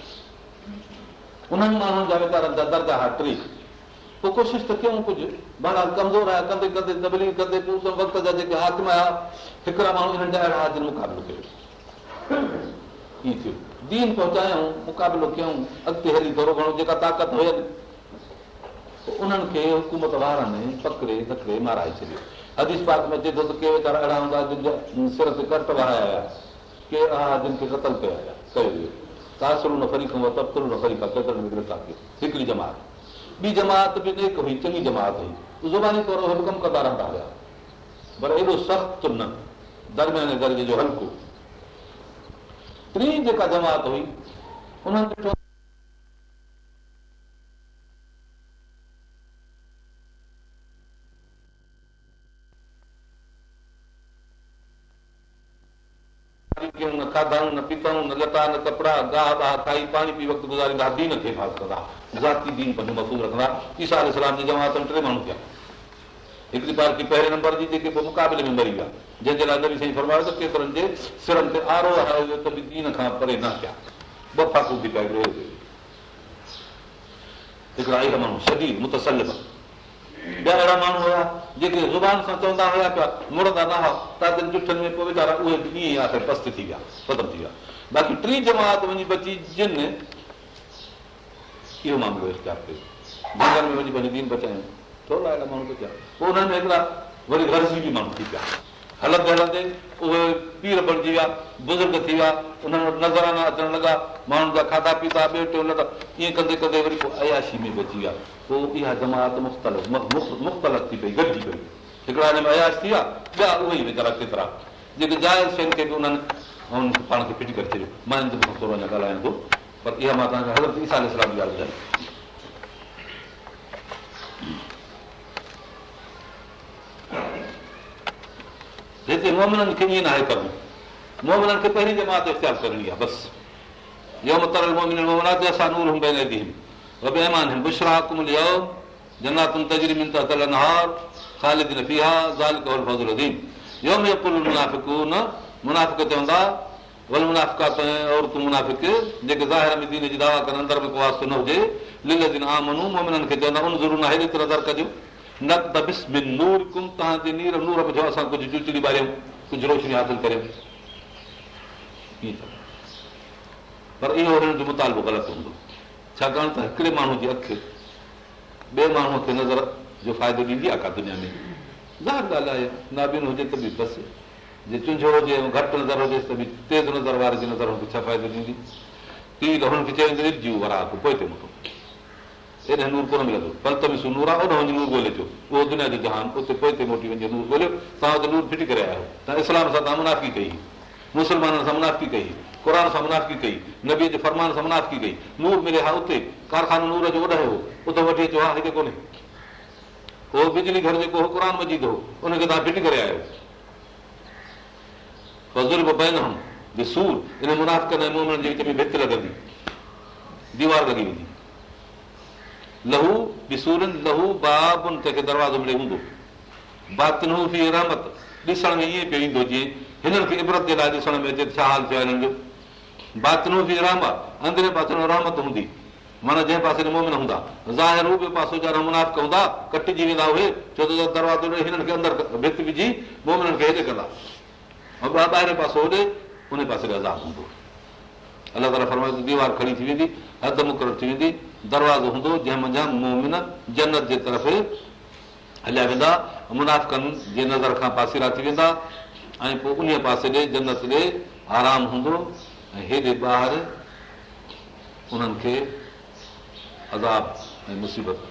[SPEAKER 1] उन्हनि माण्हुनि जा वीचारनि जा दर्द हा टे पोइ कोशिशि त कयूं कुझु बहरहाल कमज़ोर आहे जेके हाक़म आया हिकिड़ा माण्हू हिननि जा अहिड़ा मुक़ाबिलो कयो ई थियो दीन पहुचायूं मुक़ाबिलो कयूं अॻिते हली थोरो घणो जेका ताक़त हुयनि उन्हनि खे हुकूमत वारनि पकिड़े धकिड़े माराए छॾियो अदीज़ पाक में चए थो त के वीचारा अहिड़ा हूंदा जिन जा सिर ते कट भराया के अहिड़ा जिन खे क़तल कया कयो वियो हिकिड़ी जमात ॿी जमात बि नेक हुई चङी जमात हुई ज़ुबानी तौर हुकम कंदा रहंदा हुया पर एॾो सख़्तु न दरमियाने दर्जे जो हल्को टी जेका जमात हुई उन्हनि ॾिठो खाधनि न पी कपिड़ा न कपिड़ा गाहु वाह खाई पाणी पी वक़्तु गुज़ारींदा दीन खे हिफ़ाज़त कंदा ज़ाती दीन पंहिंजो मसूम रखंदा ईसा इस्लाम जी जमात टे माण्हू पिया हिकिड़ी पार्टी पहिरें नंबर जी जेके पोइ मुक़ाबले में मरी विया जंहिंजे लाइ नबी साईं फरमायो त केतिरनि जे सिरनि ते आरो हरायो वियो त बि दीन खां परे न पिया ॿ फाकू बि पिया ॻोल्हे हिकिड़ा आई माण्हू सॼी मुतसल ॿिया अहिड़ा माण्हू हुआ जेके ज़ुबान सां चवंदा हुआ पिया मुड़ंदा न हुआ तव्हां ॾिठनि में पोइ वीचारा उहे ॾींहं आख़िर पस्त थी विया ख़तमु थी विया बाक़ी टी जमात वञी बची जिन इहो मामिलो कयो जंगल में वञी दीन बचायूं थोरा अहिड़ा माण्हू बचिया पोइ उन्हनि में वरी गर्ज़ी बि माण्हू थी पिया हलंदे हलंदे उहे पीर बणिजी विया बुज़ुर्ग थी विया उन्हनि वटि नज़राना अचणु लॻा माण्हुनि जा खाधा पीता ॿियो टियो लॻा ईअं कंदे कंदे वरी पोइ अयाशी में बची विया पोइ इहा जमात मुख़्तलिफ़ मुख़्तलिफ़ थी पई गॾिजी पई हिकिड़ा हिन में अयाश थी विया ॿिया उहे ई वेचारा केतिरा जेके जाइज़ शयुनि खे बि उन्हनि ऐं हुनखे पाण खे फिट करे छॾियो मां हिन दफ़ो थोरो अञा ॻाल्हायां थो पर इहा मां तव्हांखे हज़रत ईसा इस्लाम जी ॻाल्हि ॿुधायां हिते मोमिननि खे ईअं न आहे करणु मोमिननि खे पहिरीं जमात इख़्तियार करणी आहे बसि इहो मतिलबु मोमिन आहे असां नूर हूंदा आहिनि ॾींहुं वॾे अहमान बुशरा हक़ मिली आहियो जनातुनि तजरी मिलंदा ख़ालिद न फीहा फज़ुल मुनाफ़िक चवंदा वल मुनाफ़िका असां कुझु रोशनी हासिल करियूं पर इहो हुननि जो मुतालबो ग़लति हूंदो छाकाणि त हिकिड़े माण्हू जी अखि ॿिए माण्हूअ खे नज़र जो फ़ाइदो ॾींदी आहे का दुनिया में ज़ाहिर ॻाल्हि आहे नाबीन हुजे त बि बसि जे चुंजो हुजे ऐं घटि नज़र हुजे त बि तेज़ नज़र वारे जी नज़र हुनखे छा फ़ाइदो ॾींदी टीवी त हुननि खे चई एॾे नूर कोन मिलंदो पलत बि नूर आहे ओॾो नूर ॻोल्हे उहो दुनिया जो जहान उते पोइ ते मोटी वञे नूर ॻोल्हियो तव्हां हुते नूर फिटी करे आयो तव्हां इस्लाम सां तव्हां मुनाफ़ी कई मुस्लमाननि सां मुनाफ़ी कई क़ुर सां मुनाफ़ी कई नबीअ जे फरमान सां मुनाफ़ी कई नूर मिले हा उते कारखानो नूर जो ओॾे हो उते वठी अचो हा हिते कोन्हे उहो बिजली घर जेको हो क़ुर मजीद हो उनखे तव्हां फिटी करे आयो बुज़ुर्ग बहन हूं सूर हिन मुनाफ़ कंदे में भित लॻंदी दीवार लॻी वेंदी लहू बि सूरनि लहू बाबे दरवाज़ो मिले हूंदो बातनू फी रामत ॾिसण में ईअं पियो ईंदो जीअं हिननि खे इबरत जे लाइ ॾिसण में अचे छा हाल थियो आहे हिननि जो हूंदी माना जंहिं पासे मोमिन हूंदा ज़ाहिर मुनाफ़ कटिजी वेंदा उहे छो त दरवाज़ो हिननि खे अंदरि भित विझी मोमिननि खे कंदा ॿ ॿाहिरि पासो होॾे उन पासे ॾे अज़ाब हूंदो अलाह ताला फरमाए दीवार खड़ी थी वेंदी हद मुक़ररु थी वेंदी दरवाज़ो हूंदो जंहिं मुंहिंजा मोमिन जन्नत जे तरफ़ हलिया वेंदा मुनाफ़कनि जे नज़र खां पासीरा थी वेंदा ऐं पोइ उन पासे ॾे जनत ॾे आराम हूंदो ऐं हेॾे ॿाहिरि उन्हनि खे अज़ाब ऐं मुसीबत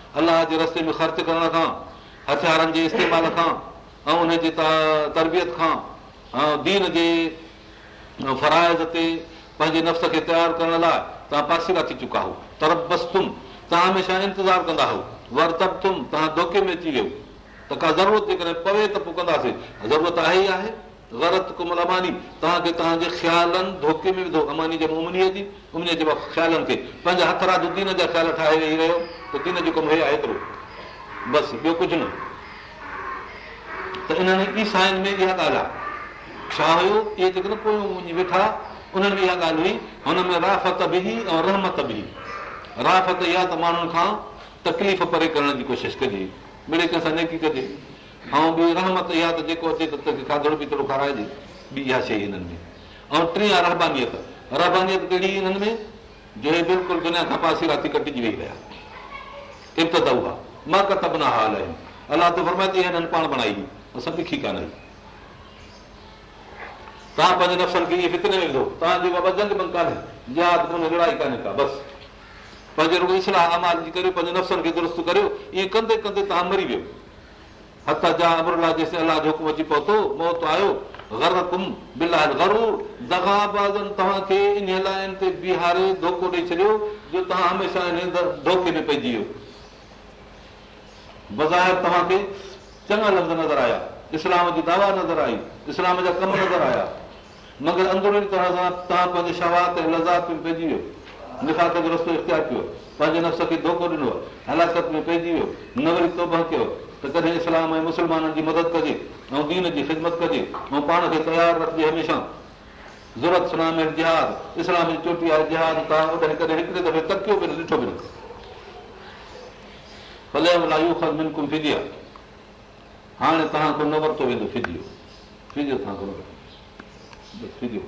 [SPEAKER 1] अलाह जे रस्ते में ख़र्चु करण खां हथियारनि जे इस्तेमाल खां ऐं उनजी तव्हां तरबियत खां ऐं दीन जे फराइज़ ते पंहिंजे नफ़्स खे तयारु करण लाइ तव्हां पासीरा थी चुका आहियो तरबस्तुम तव्हां हमेशह इंतज़ारु कंदा आहियो वर तुम तव्हां धोके में अची वियो त का ज़रूरत जेकॾहिं पवे त पोइ कंदासीं ज़रूरत आहे ई आहे ग़रत कुमल अमानी तव्हांखे तव्हांजे ख़्यालनि धोके में विधो अमानी जे उमनीअ जी उमनीअ जे ख़्यालनि खे पंहिंजा हथ राज जा ख़्याल ठाहे वेही रहियो कमु हुया एतिरो बसि ॿियो कुझु न त इन्हनि ई में इहा ॻाल्हि आहे छा हुयो इहे जेकॾहिं वेठा उन्हनि में इहा ॻाल्हि हुई हुन में राफ़त बि हुई ऐं रहमत बि हुई खां तकलीफ़ परे करण जी कोशिशि कजे ॿिए कंहिंसां नेकी कजे ऐं ॿी रहमत इहा त जेको अचे त तोखे खाधो पीतड़ो खाराइजे ॿी इहा शइ हिननि में ऐं टी आहे रहबानीत रहानी कहिड़ी हिननि में जो हे बिल्कुलु किना कपासी राति कटिजी वेही रहिया इब्तद हुआ मां कतब न हाल आहिनि अलाह त फरमाए हिननि पाण बज़ाहिर तव्हांखे चङा लफ़्ज़ नज़र आया इस्लाम जी दावा नज़र आई इस्लाम जा कम नज़र आया मगर अंदरुनी तरह सां तव्हां पंहिंजे शवात ऐं लज़ात में पइजी वियो निफ़ात जो रस्तो इख़्तियार कयो पंहिंजे नफ़्स खे धोखो ॾिनो हलाकत में पइजी वियो न वरी तौब कयो त कॾहिं इस्लाम ऐं मुस्लमाननि जी मदद कजे ऐं दीन जी ख़िदमत कजे ऐं पाण खे तयारु रखिजे हमेशह ज़रूरत जिहाद इस्लाम जी चोटी आहे जिहाद तव्हां कॾहिं हिकिड़े दफ़े तकियो बि न ॾिठो बि न फले लाइ बिल्कुलु वरितो वेंदो फिदियो फिदियो तव्हां वरितो फिदियो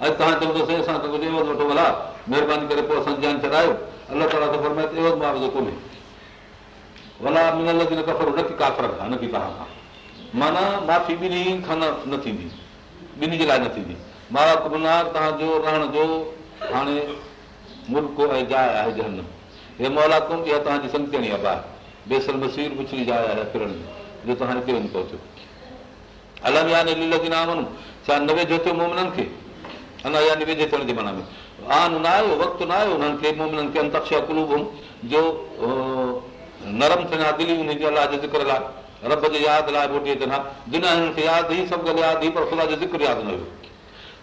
[SPEAKER 1] अॼु तव्हां चवंदव साईं वठो भला महिरबानी करे पोइ असां ज्ञान छॾायो मुआवज़ो कोन्हे भला न की काफ़र खां न की खां माना माफ़ी ॿिन्ही खां न थींदी ॿिन्ही जे लाइ न थींदी तव्हांजो रहण जो हाणे मुल्क ऐं जाइ आहे जहन हे मौला इहा तव्हांजी मोलाती संती अबा बेसल बसीर मुछड़ी जाए जो त तव्हां हिते वञी पहुतो अलमयानी न वञो छा न वेझो थियो मोमिननि खे अञा यानी वेझे थियण जे मना में आन न आयो वक़्तु न आयो हुननि खे मोमिननि खे अंतक्षा कुलूबुमि जो नरम थियनि हा दिली हूंदी आहे अलाह जे ज़िक्र लाइ रब जे यादि लाइ मोटी अचनि हा दुनिया हिननि खे यादि ई सभु ॻाल्हि यादि ई पर ख़ुदा जो ज़िक्र यादि न हुयो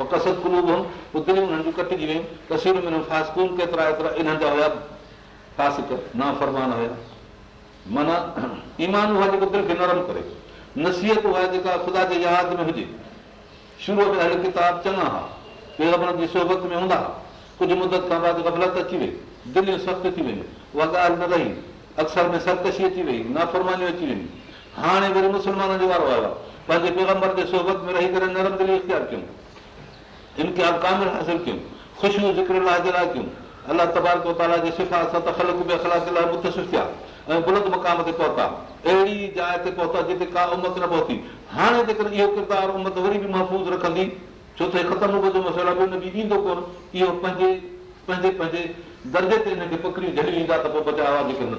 [SPEAKER 1] नरम करे नसीहत जेका ख़ुदा जे यादि में हुजे शुरूअ में सोहबत में हूंदा कुझु मुदत खां गफ़लत अची वई दिलियूं सख़्तु थी वियूं उहा ॻाल्हि न रही अक्सर में सरकशी अची वई नाफ़रमानियूं अची वियूं हाणे वरी मुस्लमाननि जो वारो आयो आहे पंहिंजे पैगंबर जे सोभत में रही करे नरम दिलि इख़्तियारु कयूं इन कामिल हासिल कयूं ख़ुशियूं ज़िक्र लाइ कयूं अलाह तबारको ताला जे सिफ़ा ऐं बुलंद मक़ाम ते पहुता अहिड़ी जाइ ते पहुता जिते का उमत न पहुती हाणे जेकॾहिं इहो किरदारु उमत वरी बि महफ़ूज़ रखंदी छो त ख़तमु हूंदो मसइलो बि हुन ईंदो कोन इहो पंहिंजे पंहिंजे पंहिंजे दर्जे ते हिनखे पकड़ियूं झली ईंदा त पोइ बचाव आहे जेके हुन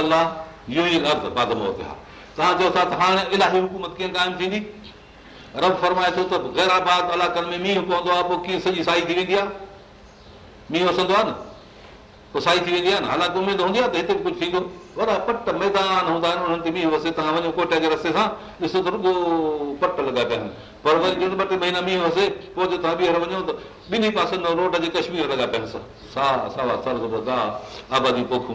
[SPEAKER 1] नुक़सानु आहे साई थी वेंदी आहे मींहुं वसंदो आहे न पोइ साई थी वेंदी आहे न हालांकि उमेदु हूंदी आहे त हिते थींदो वॾा पट मैदान हूंदा आहिनि उन्हनि ते मींहुं वसे तव्हां वञो जे रस्ते सां ॾिसो त रुॻो पट लॻा पिया आहिनि पर वरी ॿ टे महीना मींहुं वसे ॿीहर वञो त ॿिन्ही पोखूं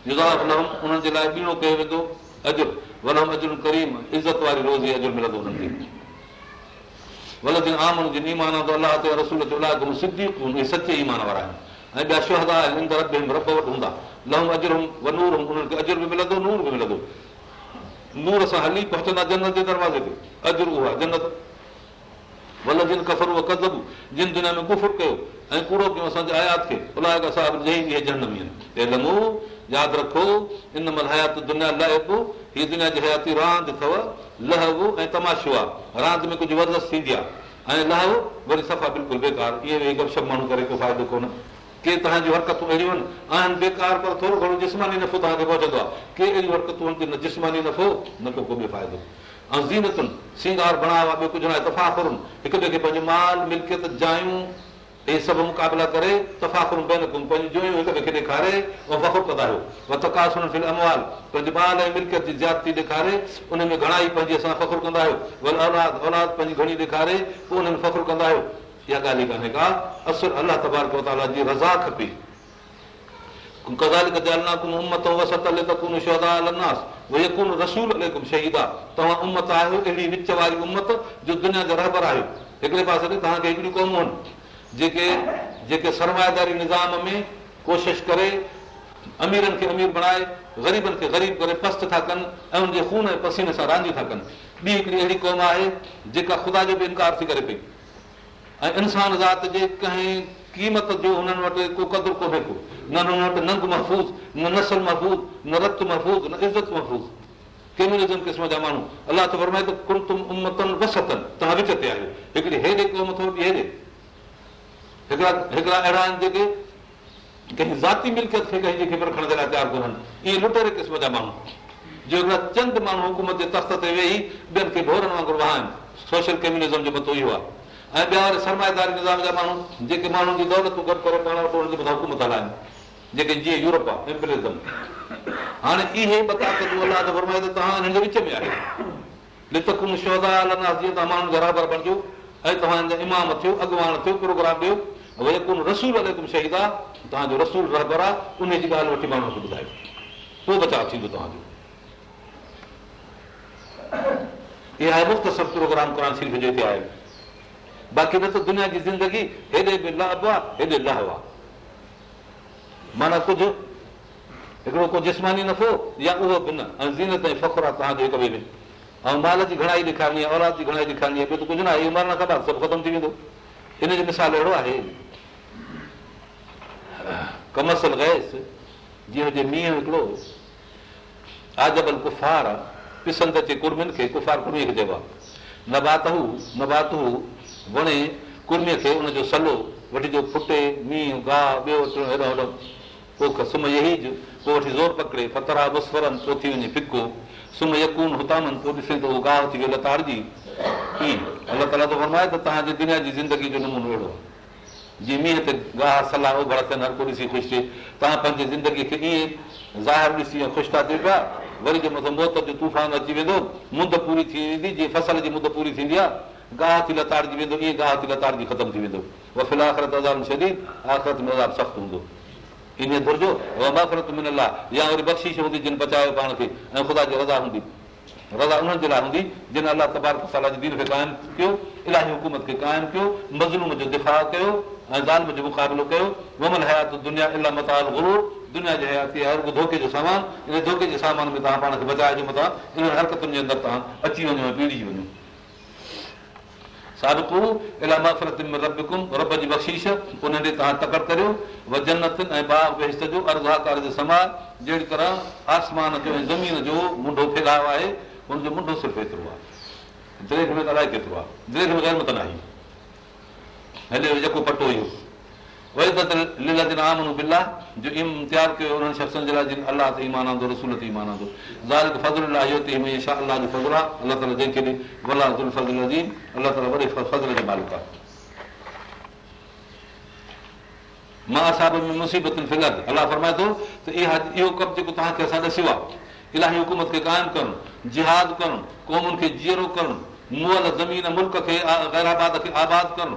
[SPEAKER 1] हली पहुचंदा जनत जे दरवाज़े ते अजर उहो जिन कफरब जिन दुनिया में गुफ़ि कयो ऐं कूड़ो कयूं यादि रखो इन महिल हयात दुनिया लहे लहबो हीअ दुनिया जी हयाती रांदि अथव लहब ऐं तमाशो आहे रांदि में कुझु वरदस थींदी आहे ऐं लहव वरी सफ़ा बिल्कुलु बेकार इहे वेही गपशप माण्हू करे को फ़ाइदो कोन के तव्हांजी हरकतूं अहिड़ियूं आहिनि आहिनि बेकार पर थोरो घणो जिस्मानी नफ़ो तव्हांखे पहुचंदो आहे के अहिड़ियूं हरकतूं आहिनि की न जिस्मानी नफ़ो न को को बि फ़ाइदो ऐं ज़ीनतुनि सिंगार बणायो सफ़ा करनि हिक ॿिए खे पंहिंजे माल मिल्कियत जायूं इहे सभु मुक़ाबला करे खे ॾेखारे उनमें घणा ई पंहिंजी असां फ़खुरु कंदा ॾेखारे पोइ उनमें फ़खुरु कंदा आहियो इहा ॻाल्हि ई कान्हे का असुल अलाह जी रज़ा खपे तव्हां उमत आहियो अहिड़ी विच वारी उमत जो दुनिया जा रहबर आहियो हिकिड़े पासे ते तव्हांखे हिकिड़ी क़ौम जेके जेके सरमाएदारी निज़ाम में कोशिशि करे अमीरनि खे अमीर बणाए ग़रीबनि खे ग़रीब करे पस्त था कनि ऐं खून ऐं पसीने सां रांदियूं था कनि ॿी हिकिड़ी अहिड़ी क़ौम आहे जेका ख़ुदा जो बि इनकार थी करे पई ऐं इंसान ज़ात जे कंहिं क़ीमत जो हुननि वटि को क़दुरु कोन्हे को न हुननि वटि नंग महफ़ूज़ न नसल महफ़ूज़ न रत महफ़ूज़ न इज़त महफ़ूज़ क़िस्म जा माण्हू अलाह फरमाए त उमतनि वसतनि तव्हां विच ते आहियो हिकिड़ी हेॾे क़ौम हेॾे हिकिड़ा अहिड़ा आहिनि जेके कंहिंजी मिल्हे चंद माण्हू हुकूमत जे तख़्त ते वेही वांगुरु हलाइनि जेके जीअं तव्हां माण्हू बराबरि बणिजो ऐं तव्हांजा इमाम थियो अॻवान थियो प्रोग्राम ॾियो वरी कोन रसूल शहीद आहे तव्हांजो रसूल रही ॻाल्हि वठी माण्हू खे ॿुधायो पोइ बचाव थींदो तव्हांजो बाक़ी हेॾे बि लाभ आहे माना कुझु हिकिड़ो को जिस्मानी नफ़ो या उहो बि न फ़खुरु आहे तव्हांजो हिक ॿिए में ऐं माल जी घणाई ॾेखारणी आहे औलाद जी घणाई ॾेखारणी आहे ॿियो त कुझु सभु ख़तमु थी वेंदो हिन जो मिसाल अहिड़ो आहे कमर्सल गैस जीअं हुजे मींहं हिकिड़ो आजबल कुफार आहे पिसंद अचे कुर्मियुनि खे कुफार कुर्मीअ खे चइबो आहे नबात हू नबात हू वणे कुर्मीअ खे उनजो सलो वठी जो फुटे मींहुं गाहु ॿियो हेॾो पोइ सुम्ह सुम्ही पोइ वठी ज़ोर पकिड़े फतरा बसरनि पोइ थी वञे फिको सुम यकून हुतामन पोइ ॾिसे त उहो गाह थी वियो लताड़ जी कीअं अलाह ताला थो फरमाए त तव्हांजे दुनिया जी ज़िंदगी जो नमूनो अहिड़ो आहे जीअं मींहं ते गाह सलाह उभर थियनि हर को ॾिसी ख़ुशि थिए तव्हां पंहिंजी ज़िंदगीअ खे ईअं ज़ाहिर ॾिसी ख़ुशि था थियो पिया वरी जे मथां मौत जो तूफ़ान अची वेंदो मुंद पूरी थी वेंदी जीअं फसल जी मुंद पूरी थींदी आहे गाह थी लताड़ जी वेंदो ईअं गाह थी लताड़ जी ख़तमु थी वेंदो वफ़िल आख़िरत अज़ाम आख़िरती आख़िरत में आज़ार सख़्तु हूंदो माफ़रत या वरी बख़्शीश हूंदी जिन बचायो पाण खे ऐं ख़ुदा जी रज़ा हूंदी रज़ा उन्हनि जे लाइ हूंदी जिन अलाह तबारक साला दीन खे क़ाइमु कयो इलाही हुकूमत खे क़ाइमु कयो मज़लूम जो दिफ़ा कयो ऐं ज़ाल जो मुक़ाबिलो कयो मोमन हयात दुनिया इलाह मताल इलाही दुनिया जे हयाती धोके जो सामान इन धोके जे सामान में तव्हां पाण खे बचाए ॾियो इन्हनि हरकतुनि जे अंदरि तव्हां अची वञो ऐं पीड़ी वञो صادقو इलाही रब जी बख़्शीश उन ॾे तव्हां तकड़ि करियो वज़न न ऐं भाउ वेष थियो अर्धाकार जो समाज जंहिं तरह आसमान जो ऐं ज़मीन जो मुंढो फैलायो आहे हुनजो मुंढो सिर्फ़ु एतिरो आहे देरे में अलाए केतिरो आहे में न आहे हले जेको पटो अलाह फरमाए तव्हांखे इलाही हुकूमत खे क़ाइमु करणु जिहाद करणु क़ौमुनि खे जीअरो करणु खे आबाद करणु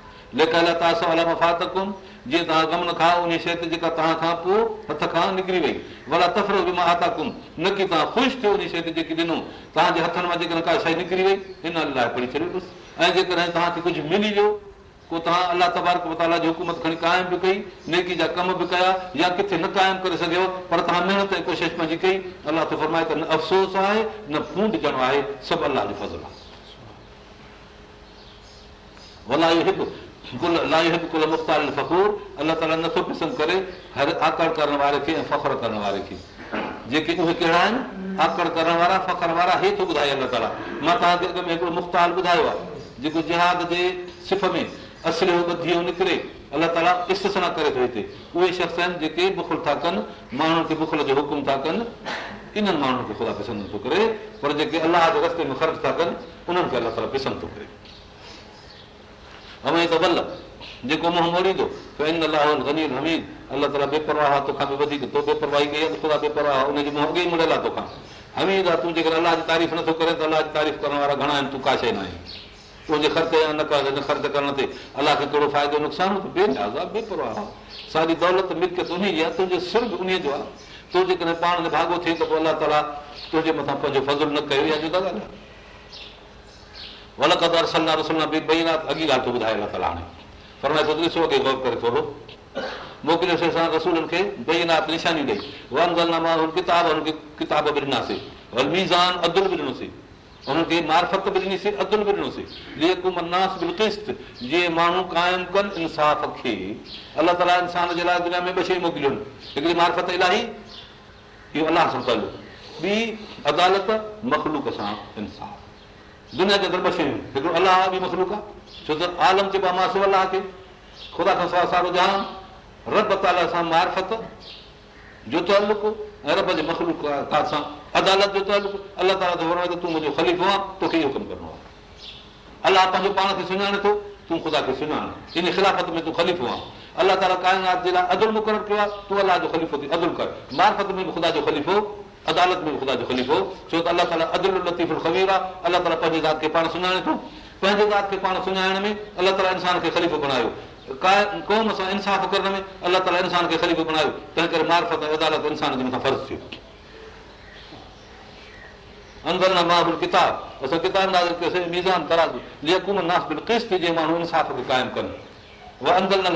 [SPEAKER 1] लेखल तव्हां मफ़ा त कुम जीअं तव्हां गमन खाओ तफ़र बि मां तव्हां ख़ुशि थियो जेकॾहिं हुकूमत खणी क़ाइमु बि कई नेकी जा कम बि कया किथे न क़ाइमु करे सघियो पर तव्हां महिनत ऐं कोशिशि पंहिंजी कई अलाह त फरमाए त न अफ़सोस आहे न ॾियणो आहे सभु अलाह जो भला फ़खूर अलाह ताला नथो पसंदि करे हर आकड़ करण वारे खे ऐं फ़ख़्रु करण वारे खे जेके उहे कहिड़ा आहिनि आकड़ करण वारा फ़ख्रु वारा हे थो ॿुधाए अलाह ताला मां तव्हांखे अॻ में हिकिड़ो मुख़्तार ॿुधायो आहे जेको जिहाद जे सिफ़ में असलो धीअ निकिरे अलाह ताला इस्त सां करे थो हिते उहे शख़्स आहिनि जेके बुखल था कनि माण्हुनि खे बुखल जो हुकुम था कनि इन्हनि माण्हुनि खे ख़ुदा पसंदि नथो करे पर जेके अलाह जे रस्ते में ख़र्चु था कनि उन्हनि खे अलाह ताला पसंदि थो करे हमें त भल जेको मुंहुं मोड़ींदो त इन लाइ अलाह ताला बेपरवाह आहे तोखां बि वधीक तो बेपरवाही कई आहे बेपरवाह हुनजी मुंहुं अॻे ई मुड़ियल आहे तोखां हमीद आहे तूं जेकर अलाह जी तारीफ़ नथो करे त अलाह जी तारीफ़ करण वारा घणा आहिनि तूं का शइ न नाहे तुंहिंजे ख़र्च या न कर ख़र्च करण ते अलाह खे कहिड़ो फ़ाइदो नुक़सानु आहे सारी दौलत मिल्कियत उन जी आहे तुंहिंजो सुर्ग उन जो आहे तूं जेकॾहिं पाण भाॻो थिए त पोइ अलाह ताला तुंहिंजे मथां पंहिंजो फज़ुल न कयो पर ॾिसो करे थोरो मोकिलियोसीं इलाही इहो अलाह सां दुनिया जे अंदरि बि अलाहूक आहे छो त आहे तोखे इहो कमु करिणो आहे अलाह पंहिंजो पाण खे सुञाणे थो तूं ख़ुदा खे सुञाणे इन ख़िलाफ़त में तूं आहे अलाह ताला काइनात जे लाइ अदुल मुक़ररु कयो आहे तूं अलाह जो मारफत में बि ख़ुदा जो ख़लीफ़ो अदालत में ख़ुदा जो ख़लीफ़ो छो त अलाह ताला आहे अलाह ताला पंहिंजे ज़ात खे पाण सुञाणे थो पंहिंजे ज़ात खे पाण सुञाणण में अलाह ताला इंसान खे क़ौम सां इंसाफ़ करण में अलाह ताला इंसान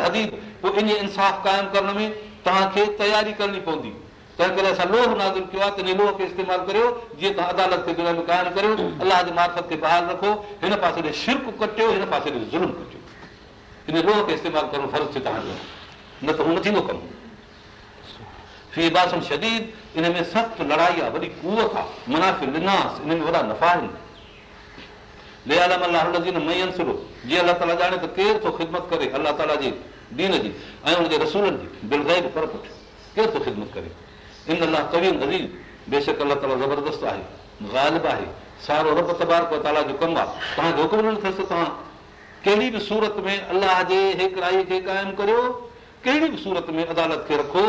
[SPEAKER 1] खे फ़र्ज़ु थियो तव्हांखे तयारी करणी पवंदी तंहिं करे असां लोह बि कयो आहे त लोह खे इस्तेमालु करियो जीअं तव्हां अदालत ते दुनिया में क़ाइमु करियो अलाह जे मार्फत ते बहाल रखो हिन पासे ॾे शिरक कटियो हिन पासे ॾे ज़ुल्म कटियो हिन लोह खे इस्तेमालु करणु फ़र्ज़ु थियो तव्हांजो न त हू न थींदो कमु फी बासम शदीद इन में सख़्तु लड़ाई आहे वॾी आहे इन में वॾा नफ़ा आहिनि सुरो जीअं अलाह ताला ॼाणे त केरु थो ख़िदमत करे अलाह ताला जे दीन जी ऐं हुनजे रसूलनि जी बिल केरु थो ख़िदमत करे इन अलाह लाइ बेशक अलाह ताला ज़बरदस्त आहे ॻाल्हि आहे सारो रब तबार कयो ताला जो कमु आहे तव्हांखे हुकुम न अथसि तव्हां कहिड़ी बि सूरत में अलाह जे हेक खे क़ाइमु करियो कहिड़ी बि सूरत में अदालत खे रखो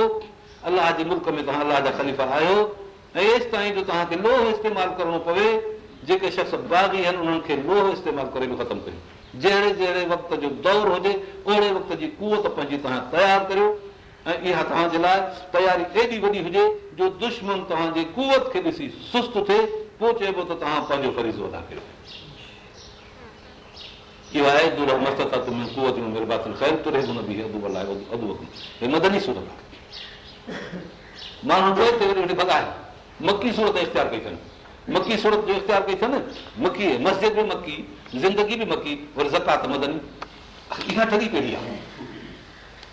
[SPEAKER 1] अलाह जे मुल्क में तव्हां अलाह जा ख़लीफ़ा आहियो ऐं एसि ताईं जो तव्हांखे लोह इस्तेमालु करिणो पवे जेके शख़्स बाग़ी आहिनि उन्हनि खे लोह इस्तेमालु करे ख़तमु कयूं जहिड़े जहिड़े वक़्त जो दौरु हुजे ओहिड़े वक़्त जी कुवत पंहिंजी तव्हां तयारु करियो ऐं इहा तव्हांजे लाइ तयारी एॾी वॾी हुजे जो दुश्मन तव्हांजे कुवत खे ॾिसी सुस्तु थिए पोइ चइबो त तव्हां पंहिंजो फरीज़ो अदा कयो इहो आहे मकी सूरत इख़्तियार कई अथनि मकी सूरत जो इख़्तियार कई अथनि मकी मस्जिद बि मकी ज़िंदगी बि मकी वरी ज़कात मदनी इहा ठॻी पढ़ी आहे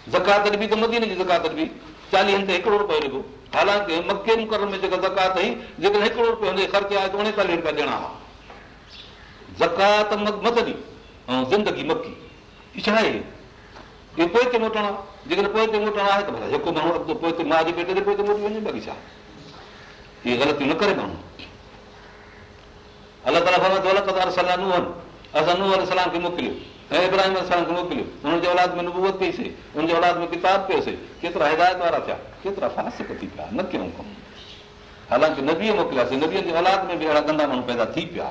[SPEAKER 1] ज़कात बि त मदीन जी ज़कात बि चालीहनि ते हिकिड़ो रुपयो ॾिबो हालांकि मके मुकर में जेका ज़कात ई जेकॾहिं हिकिड़ो रुपयो ख़र्चु आहे त उणेतालीह रुपया ॾियणा हुआ ज़कात मदनी ऐं ज़िंदगी मकी हीअ छा आहे पोइ ते मोटणो आहे जेकॾहिं पोइ ते मोटणो आहे त भला हिकु माण्हू अॻिते पोइ ते ते ते माउ जे पेट पोइ मोटी वञे बाक़ी छा इहे ग़लतियूं न करे माण्हू अलाह ताला असां नूह सलाम खे मोकिलियो ऐं इब्राहिम असांखे मोकिलियो उन्हनि जे औलाद में नुबूत कईसीं हुनजे औलाद में किताब कयोसीं केतिरा हिदायत वारा थिया केतिरा फासिक थी पिया न कयूं कमु हालांकि नबीअ मोकिलियासीं नबीअ जे औलाद में बि अहिड़ा गंदा माण्हू पैदा थी पिया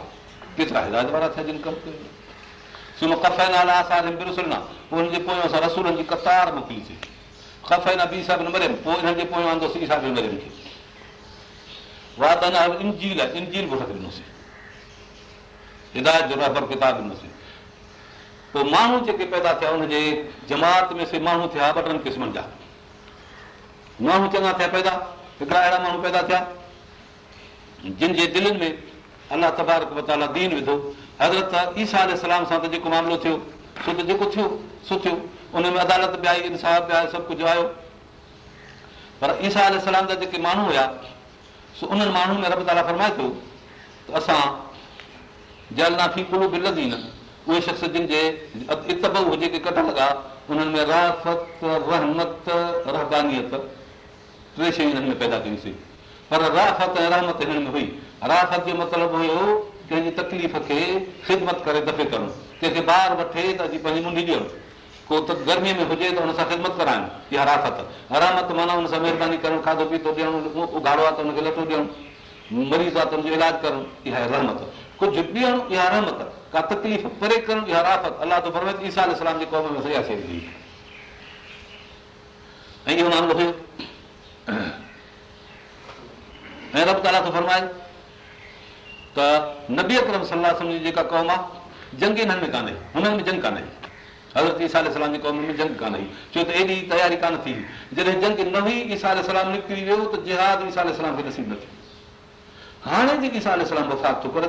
[SPEAKER 1] केतिरा हिदायत वारा थिया जिन कमु कयो सुम नाला असां पोइ हुनजे पोयां असां रसूलनि जी कतार मोकिलीसीं न साहिब मरियमि पोइ हिननि जे पोयां साहिब पोयांसि वाद अञा इंजीर ॾिनोसीं हिदायत जो बराबरि किताब ॾिनोसीं पोइ माण्हू जेके पैदा थिया हुनजे जमात में से माण्हू थिया ॿ टे क़िस्मनि जा माण्हू चङा थिया पैदा हिकिड़ा अहिड़ा माण्हू पैदा थिया जिन जे दिलनि में अलाह तबारक मताला दीन विधो हज़रत ईसा अलाम सां त जेको मामिलो थियो छो त जेको थियो सो थियो उन में अदालत बि आई इंसाफ़ बि आई सभु कुझु आयो पर ईसा अलाम जा जेके माण्हू हुया सो उन्हनि माण्हुनि में रब ताला फरमाए थो त असां जलना थी कुलू बी न उहे शख़्स जिन जे इते कटनि लॻा उन्हनि में राहफ़ रहमत रहदानीत टे शयूं हिननि में पैदा कयूंसीं पर रात ऐं रहमत हिननि में हुई राहफ़त जो मतिलबु हुयो कंहिंजी तकलीफ़ खे ख़िदमत करे दफ़े करणु कंहिंखे ॿाहिरि वठे त अॼु पंहिंजी मुंडी ॾियणु को त गर्मीअ में हुजे त हुन सां ख़िदमत कराइणु इहा राहत रहमत माना हुन सां महिरबानी करणु खाधो पीतो ॾियणु उघाड़ो आहे त हुनखे लटो ॾियणु मरीज़ आहे त हुनजो इलाजु करणु इहा रहमत कुझु ॾियणु इहा रहमत का तकलीफ़ परे करण अलाह थो <clears throat> फरमाए त नबीत जेका क़ौम आहे जंग हिननि में जंग कान्हे हज़रत ईसा जंग हुई छो त एॾी तयारी कान थी जॾहिं जंग हुई ईसा निकिरी वियो त जिहाद ईसा खे नसीबु न थियो हाणे जेकी थो करे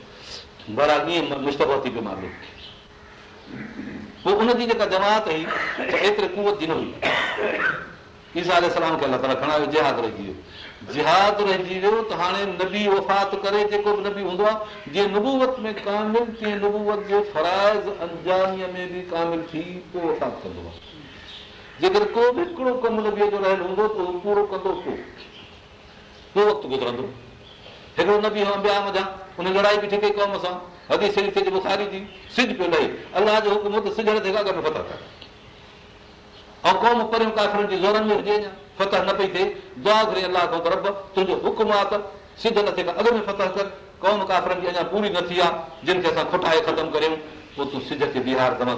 [SPEAKER 1] बरा ॾींहं मुश्तबो थी पियो मारे पोइ उनजी जेका जमात हुई त एतिरे कुवत जी न हुई ईसा आल सलाम खे अलाह ताला खणा वियो जिहाद रहिजी वियो जिहाद रहिजी वियो त हाणे नबी वफ़ात करे जेको बि नबी हूंदो आहे जीअं नबूवत में कामिल तीअं नबूवत जे फराइज़ अंजानीअ में बि कामिल थी पोइ वफ़ात कंदो आहे जेकर को बि हिकिड़ो कमु नबीअ जो रहियलु हूंदो त पूरो कंदो पोइ वक़्तु गुज़रंदो हिकिड़ो कर कौम काफ़र जी अञा पूरी न थी आहे जिन खे असां खुठाए ख़तमु करियूं पोइ तूं सिज खे बीहारियो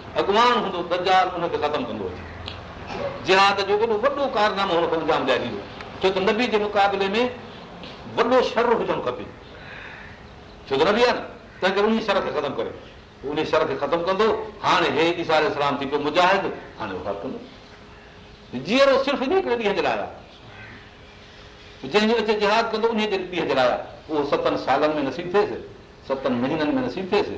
[SPEAKER 1] अॻवान हूंदो हुनखे ख़तमु कंदो हुजे जहाद जो वॾो कारनामो हुनखे कारनानो थींदो छो त नबी जे मुक़ाबले में वॾो शर हुजणु खपे छो त नबी आहे न तंहिं करे उन शर खे ख़तमु करे उन शर खे ख़तमु कंदो हाणे हे हेलाम थी पियो मुजाहिद हाणे उहो ख़तमु जीअर सिर्फ़ु इन मुजाहिणो आहे जंहिंजे अचे जिहाद कंदो उन ॾींहं आहे उहो सतनि सालनि में नसीबु थिएसि सतनि महीननि में नसीबु थिएसि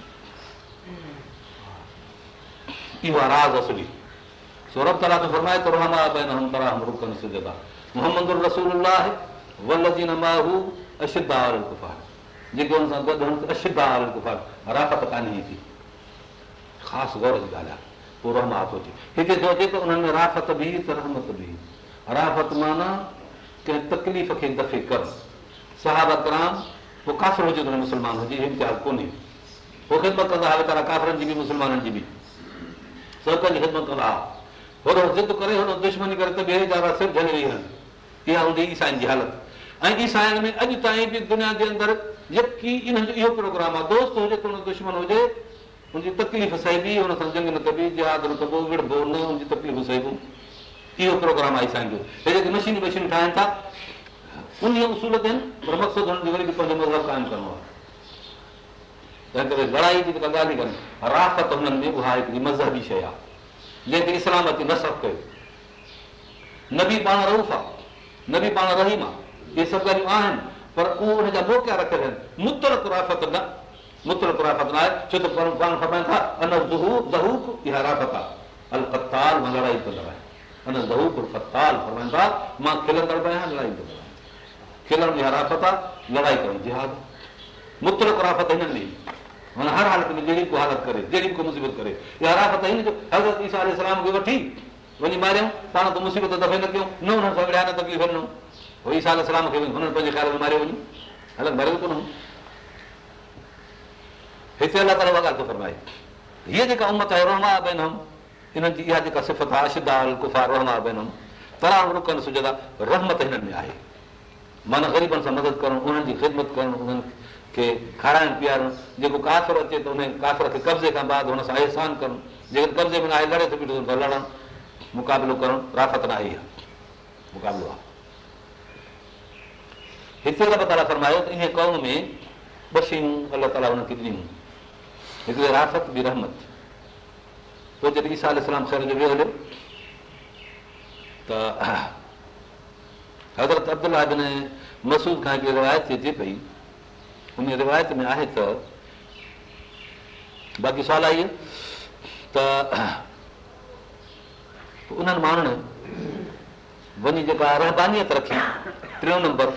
[SPEAKER 1] अ जेको थी ख़ासि गौर जी ॻाल्हि आहे पोइ थो हुजे हिते राहत बि राहत माना कंहिं तकलीफ़ खे दफ़े कर पोइ काफ़िर हुजे त मुस्लमान हुजे इम्तिहान कोन्हे पोइ ख़िदमत जी बि मुस्लमाननि जी बि सहकार जी ख़मत ज़िद करे दुश्मनी करे इहा हूंदी हालति ऐं दुश्मन हुजे हुनजी तकलीफ़ सही बि हुन सां सही इहो प्रोग्राम आहे साईं जो मशीन वशीनूं ठाहिनि था ते आहिनि क़ाइमु करिणो आहे तंहिं करे लड़ाई जी का ॻाल्हि कनि राफ़त हुननि में उहा हिकिड़ी मज़हबी शइ आहे जेकी इस्लाम ते न कयो नबी पाण रऊफ़ आहे नबी पाण रहीम आहे इहे सभु ॻाल्हियूं आहिनि पर उहो हुन जा रखियल आहिनि मुतल राफ़त न आहे छो तबाईंदा मां खिलंदड़ आहियां राफ़त आहे लड़ाई करणु जिहाद मुत राफ़त हिननि में माना हर हालत में जहिड़ी को हालत करे जहिड़ी को मुसीबत करे हराम खे वठी वञी मारियऊं पाण त मुसीबत दफ़े न कयूं पंहिंजे ख़्याल में मारियो वञी मरियो कोन हिते अलाह फरमाए हीअ जेका उमत आहे रुकनि सुजदा रहमत हिननि में आहे माना ग़रीबनि सां मदद करणु उन्हनि जी ख़िदमत करणु खे खाराइणु पीआरणु जेको कासर अचे त थो कासर खे कब्ज़े खां बाद हुन सां अहसान करणु जेके कब्ज़े में न आहे लड़े थो करणु राफ़त न आई आहे मुक़ाबिलो आहे हिते अलाह ताला फरमायो त इन कौम में ॿ शयूं अलाह ताला हुनखे ॾिनियूं हिकिड़े राफत बि रहमत पोइ जॾहिं ईसा ई शहर जो वियो हलियो त हज़रत अब्दुला बिन मसूद खां हिकिड़ी रिवायत थिए अचे पई रिवायत में आहे त बाक़ी सवाल आहे उन्हनि माण्हुनि वञी जेका रहदानीत रखियईं टियों नंबर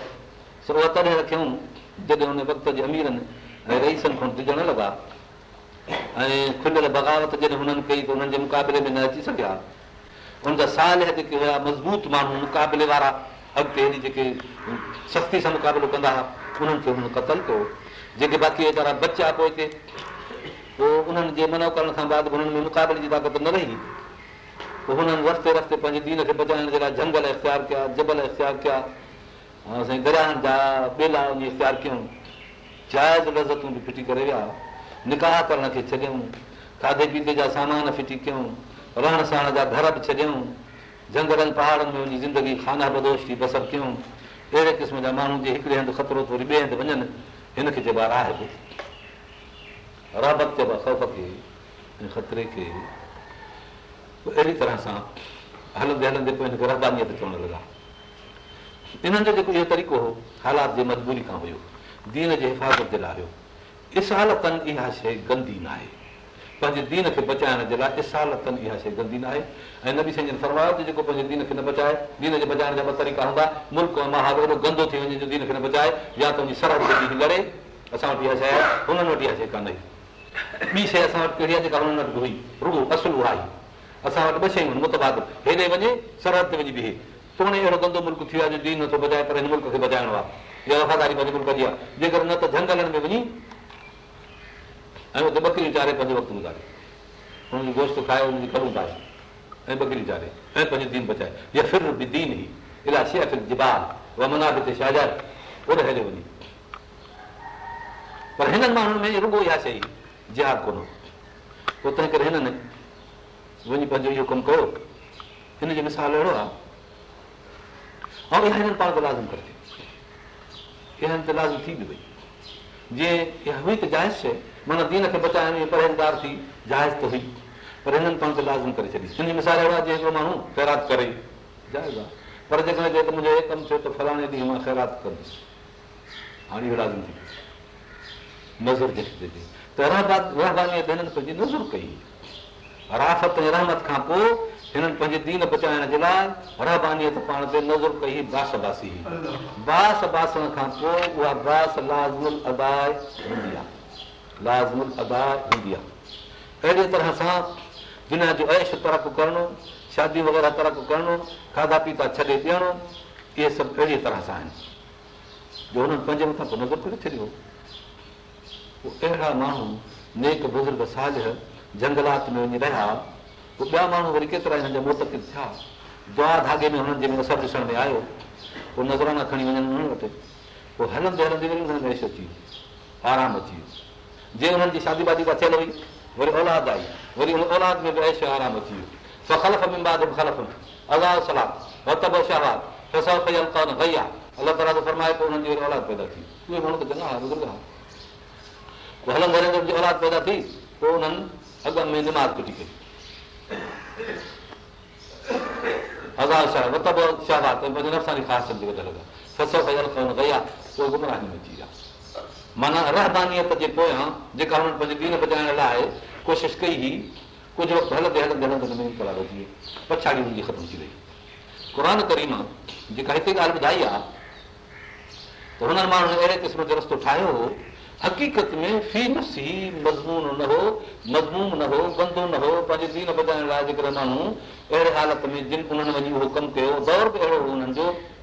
[SPEAKER 1] लॻा ऐं खुलियल बग़ावत जॾहिं कई त साल जेके मज़बूत माण्हू मुक़ाबले वारा अॻिते सख़्ती सां मुक़ाबिलो कंदा उन्हनि खे हुन क़तल कयो जेके बाक़ी वीचारा बचिया पोइ हिते पोइ उन्हनि जे मनो करण सां बाद हुननि में मुक़ाबले जी ताक़त न रही पोइ हुननि रस्ते रस्ते पंहिंजे दीन खे बचाइण जे लाइ झंगल इख़्तियार कया जबल इख़्तियार कया ऐं गरहनि जा ॿेला उन इख़्तियार कयूं जाइज़ लज़तूं बि फिटी करे विया निकाह करण खे छॾियऊं खाधे पीते जा सामान फिटी कयूं रहण सहण जा घर बि छॾियऊं झंगलनि पहाड़नि में वञी ज़िंदगी खाना बदोश थी बसर कयूं अहिड़े क़िस्म जा माण्हू जीअं हिकिड़े हंधि ख़तरो थो वरी ॿिए हंधि वञनि हिनखे चइबो आहे राबत चइबो आहे ख़ौफ़ खे ख़तरे खे अहिड़ी तरह सां हलंदे हलंदे पोइ हिनखे रहबानीअ ते चवणु लॻा इन्हनि जो जेको इहो तरीक़ो हो हालात जे मज़बूरी खां हुयो दीन जे हिफ़ाज़त जे लाइ हुयो इसहालतनि इहा शइ गंदी न आहे पंहिंजे दीन खे बचाइण जे लाइ इसालतनि इहा शइ गंदी न आहे ऐं हिन ॿी शइ जे सर्मायत जेको पंहिंजे दीन खे न बचाए दीन जे बचाइण जा ॿ तरीक़ा हूंदा मुल्क ऐं महाल एॾो गंदो थी वञे जो दीन खे न बचाए या तुंहिंजी सरहद ते लड़े असां वटि इहा शइ आहे हुननि वटि इहा शइ कान्हे ॿी शइ असां वटि कहिड़ी आहे जेका हुननि वटि हुई रुगो असलो आहे असां वटि ॿ शयूं आहिनि मुतबाद हेॾे वञे सरहद ते वञी बीहे हे तोड़े अहिड़ो गंदो मुल्क थी वियो आहे जो दीन नथो बचाए पर हिन मुल्क खे बचाइणो आहे या वफ़ादारी पंहिंजे मुल्क जी आहे जेकर न त झंगलनि में वञी ऐं हुते ॿकरी वीचारे पंहिंजो वक़्तु गुज़ारे हुननि जो गोश्त खाए हुननि खे घरु पाए ऐं बकी वीचारे ऐं पंहिंजो दीन बचाए या फिर बि बि दीन ई इलाही जिबा शाहजा ओॾे हलियो वञे पर हिननि माण्हुनि में रुगो इहा शइ जिहाद कोन पोइ तंहिं करे हिननि वञी पंहिंजो इहो कमु कयो हिन जो मिसाल अहिड़ो आहे ऐं इहा हिननि पाण खे लाज़िम कराज़िम थी बि वई जीअं इहा हुई त जाइज़ शइ माना दीन खे बचाइण में पहेलदारु थी जाइज़ त हुई पर हिननि पाण खे लाज़िम करे छॾी सिंधी मिसाल माण्हू ख़ैरात करे जेकॾहिं त फलाणे ॾींहुं मां ख़ैरात कंदुसि हाणे पंहिंजी नज़र कई राफ़त ऐं रहमत खां पोइ हिननि पंहिंजे दीन बचाइण जे लाइ कई बास बासण खां पोइ उहा बास लाज़म अदा लाज़मुल अदा ईंदी आहे अहिड़ी तरह सां दुनिया जो ऐश तरक़ करिणो शादी वग़ैरह तरक़ करिणो खाधा पीता छॾे ॾियणो इहे सभु कहिड़ी तरह सां आहिनि जो हुननि पंहिंजे मथां नज़र करे छॾियो पोइ अहिड़ा माण्हू नेक बुज़ुर्ग साज जंगलात में वञी रहिया पोइ ॿिया माण्हू वरी केतिरा हिननि जा मोतकिल थिया दुआ धागे में हुननि जे न ॾिसण में आयो पोइ नज़राना खणी वञनि हुननि वटि पोइ हलंदे हलंदे वरी हुननि में ऐश अची वियो आराम अची वियो जे हुननि जी शादी वादी का थियल हुई वरी औलाद आई वरी हुन औलाद में बि ऐश आराम अची वई आहे अलाह ताला फरमाए पोइ जी वरी औलाद पैदा थी उहे माण्हू औलाद पैदा थी पोइ उन्हनि अॻ में निमाज़ पुटी कई वई आहे पोइ गुमराही विया माना रहदानीअ जे पोयां जेका हुननि पंहिंजे दीन बचाइण लाइ कोशिशि कई हुई कुझु वक़्तु हलंदे हलंदे हलंदे थी वई पछाड़ी हुनजी ख़तमु थी वई क़ुर करीमा जेका हिते ॻाल्हि ॿुधाई आहे त हुननि माण्हुनि अहिड़े क़िस्म जो रस्तो ठाहियो हो हक़ीक़त में फी न हो मज़मून न हो न हो गंदो पंहिंजे दीन बचाइण लाइ जेकॾहिं माण्हू अहिड़े हालत में जिन उन्हनि वञी उहो कमु कयो दौर बि अहिड़ो हो उन्हनि जो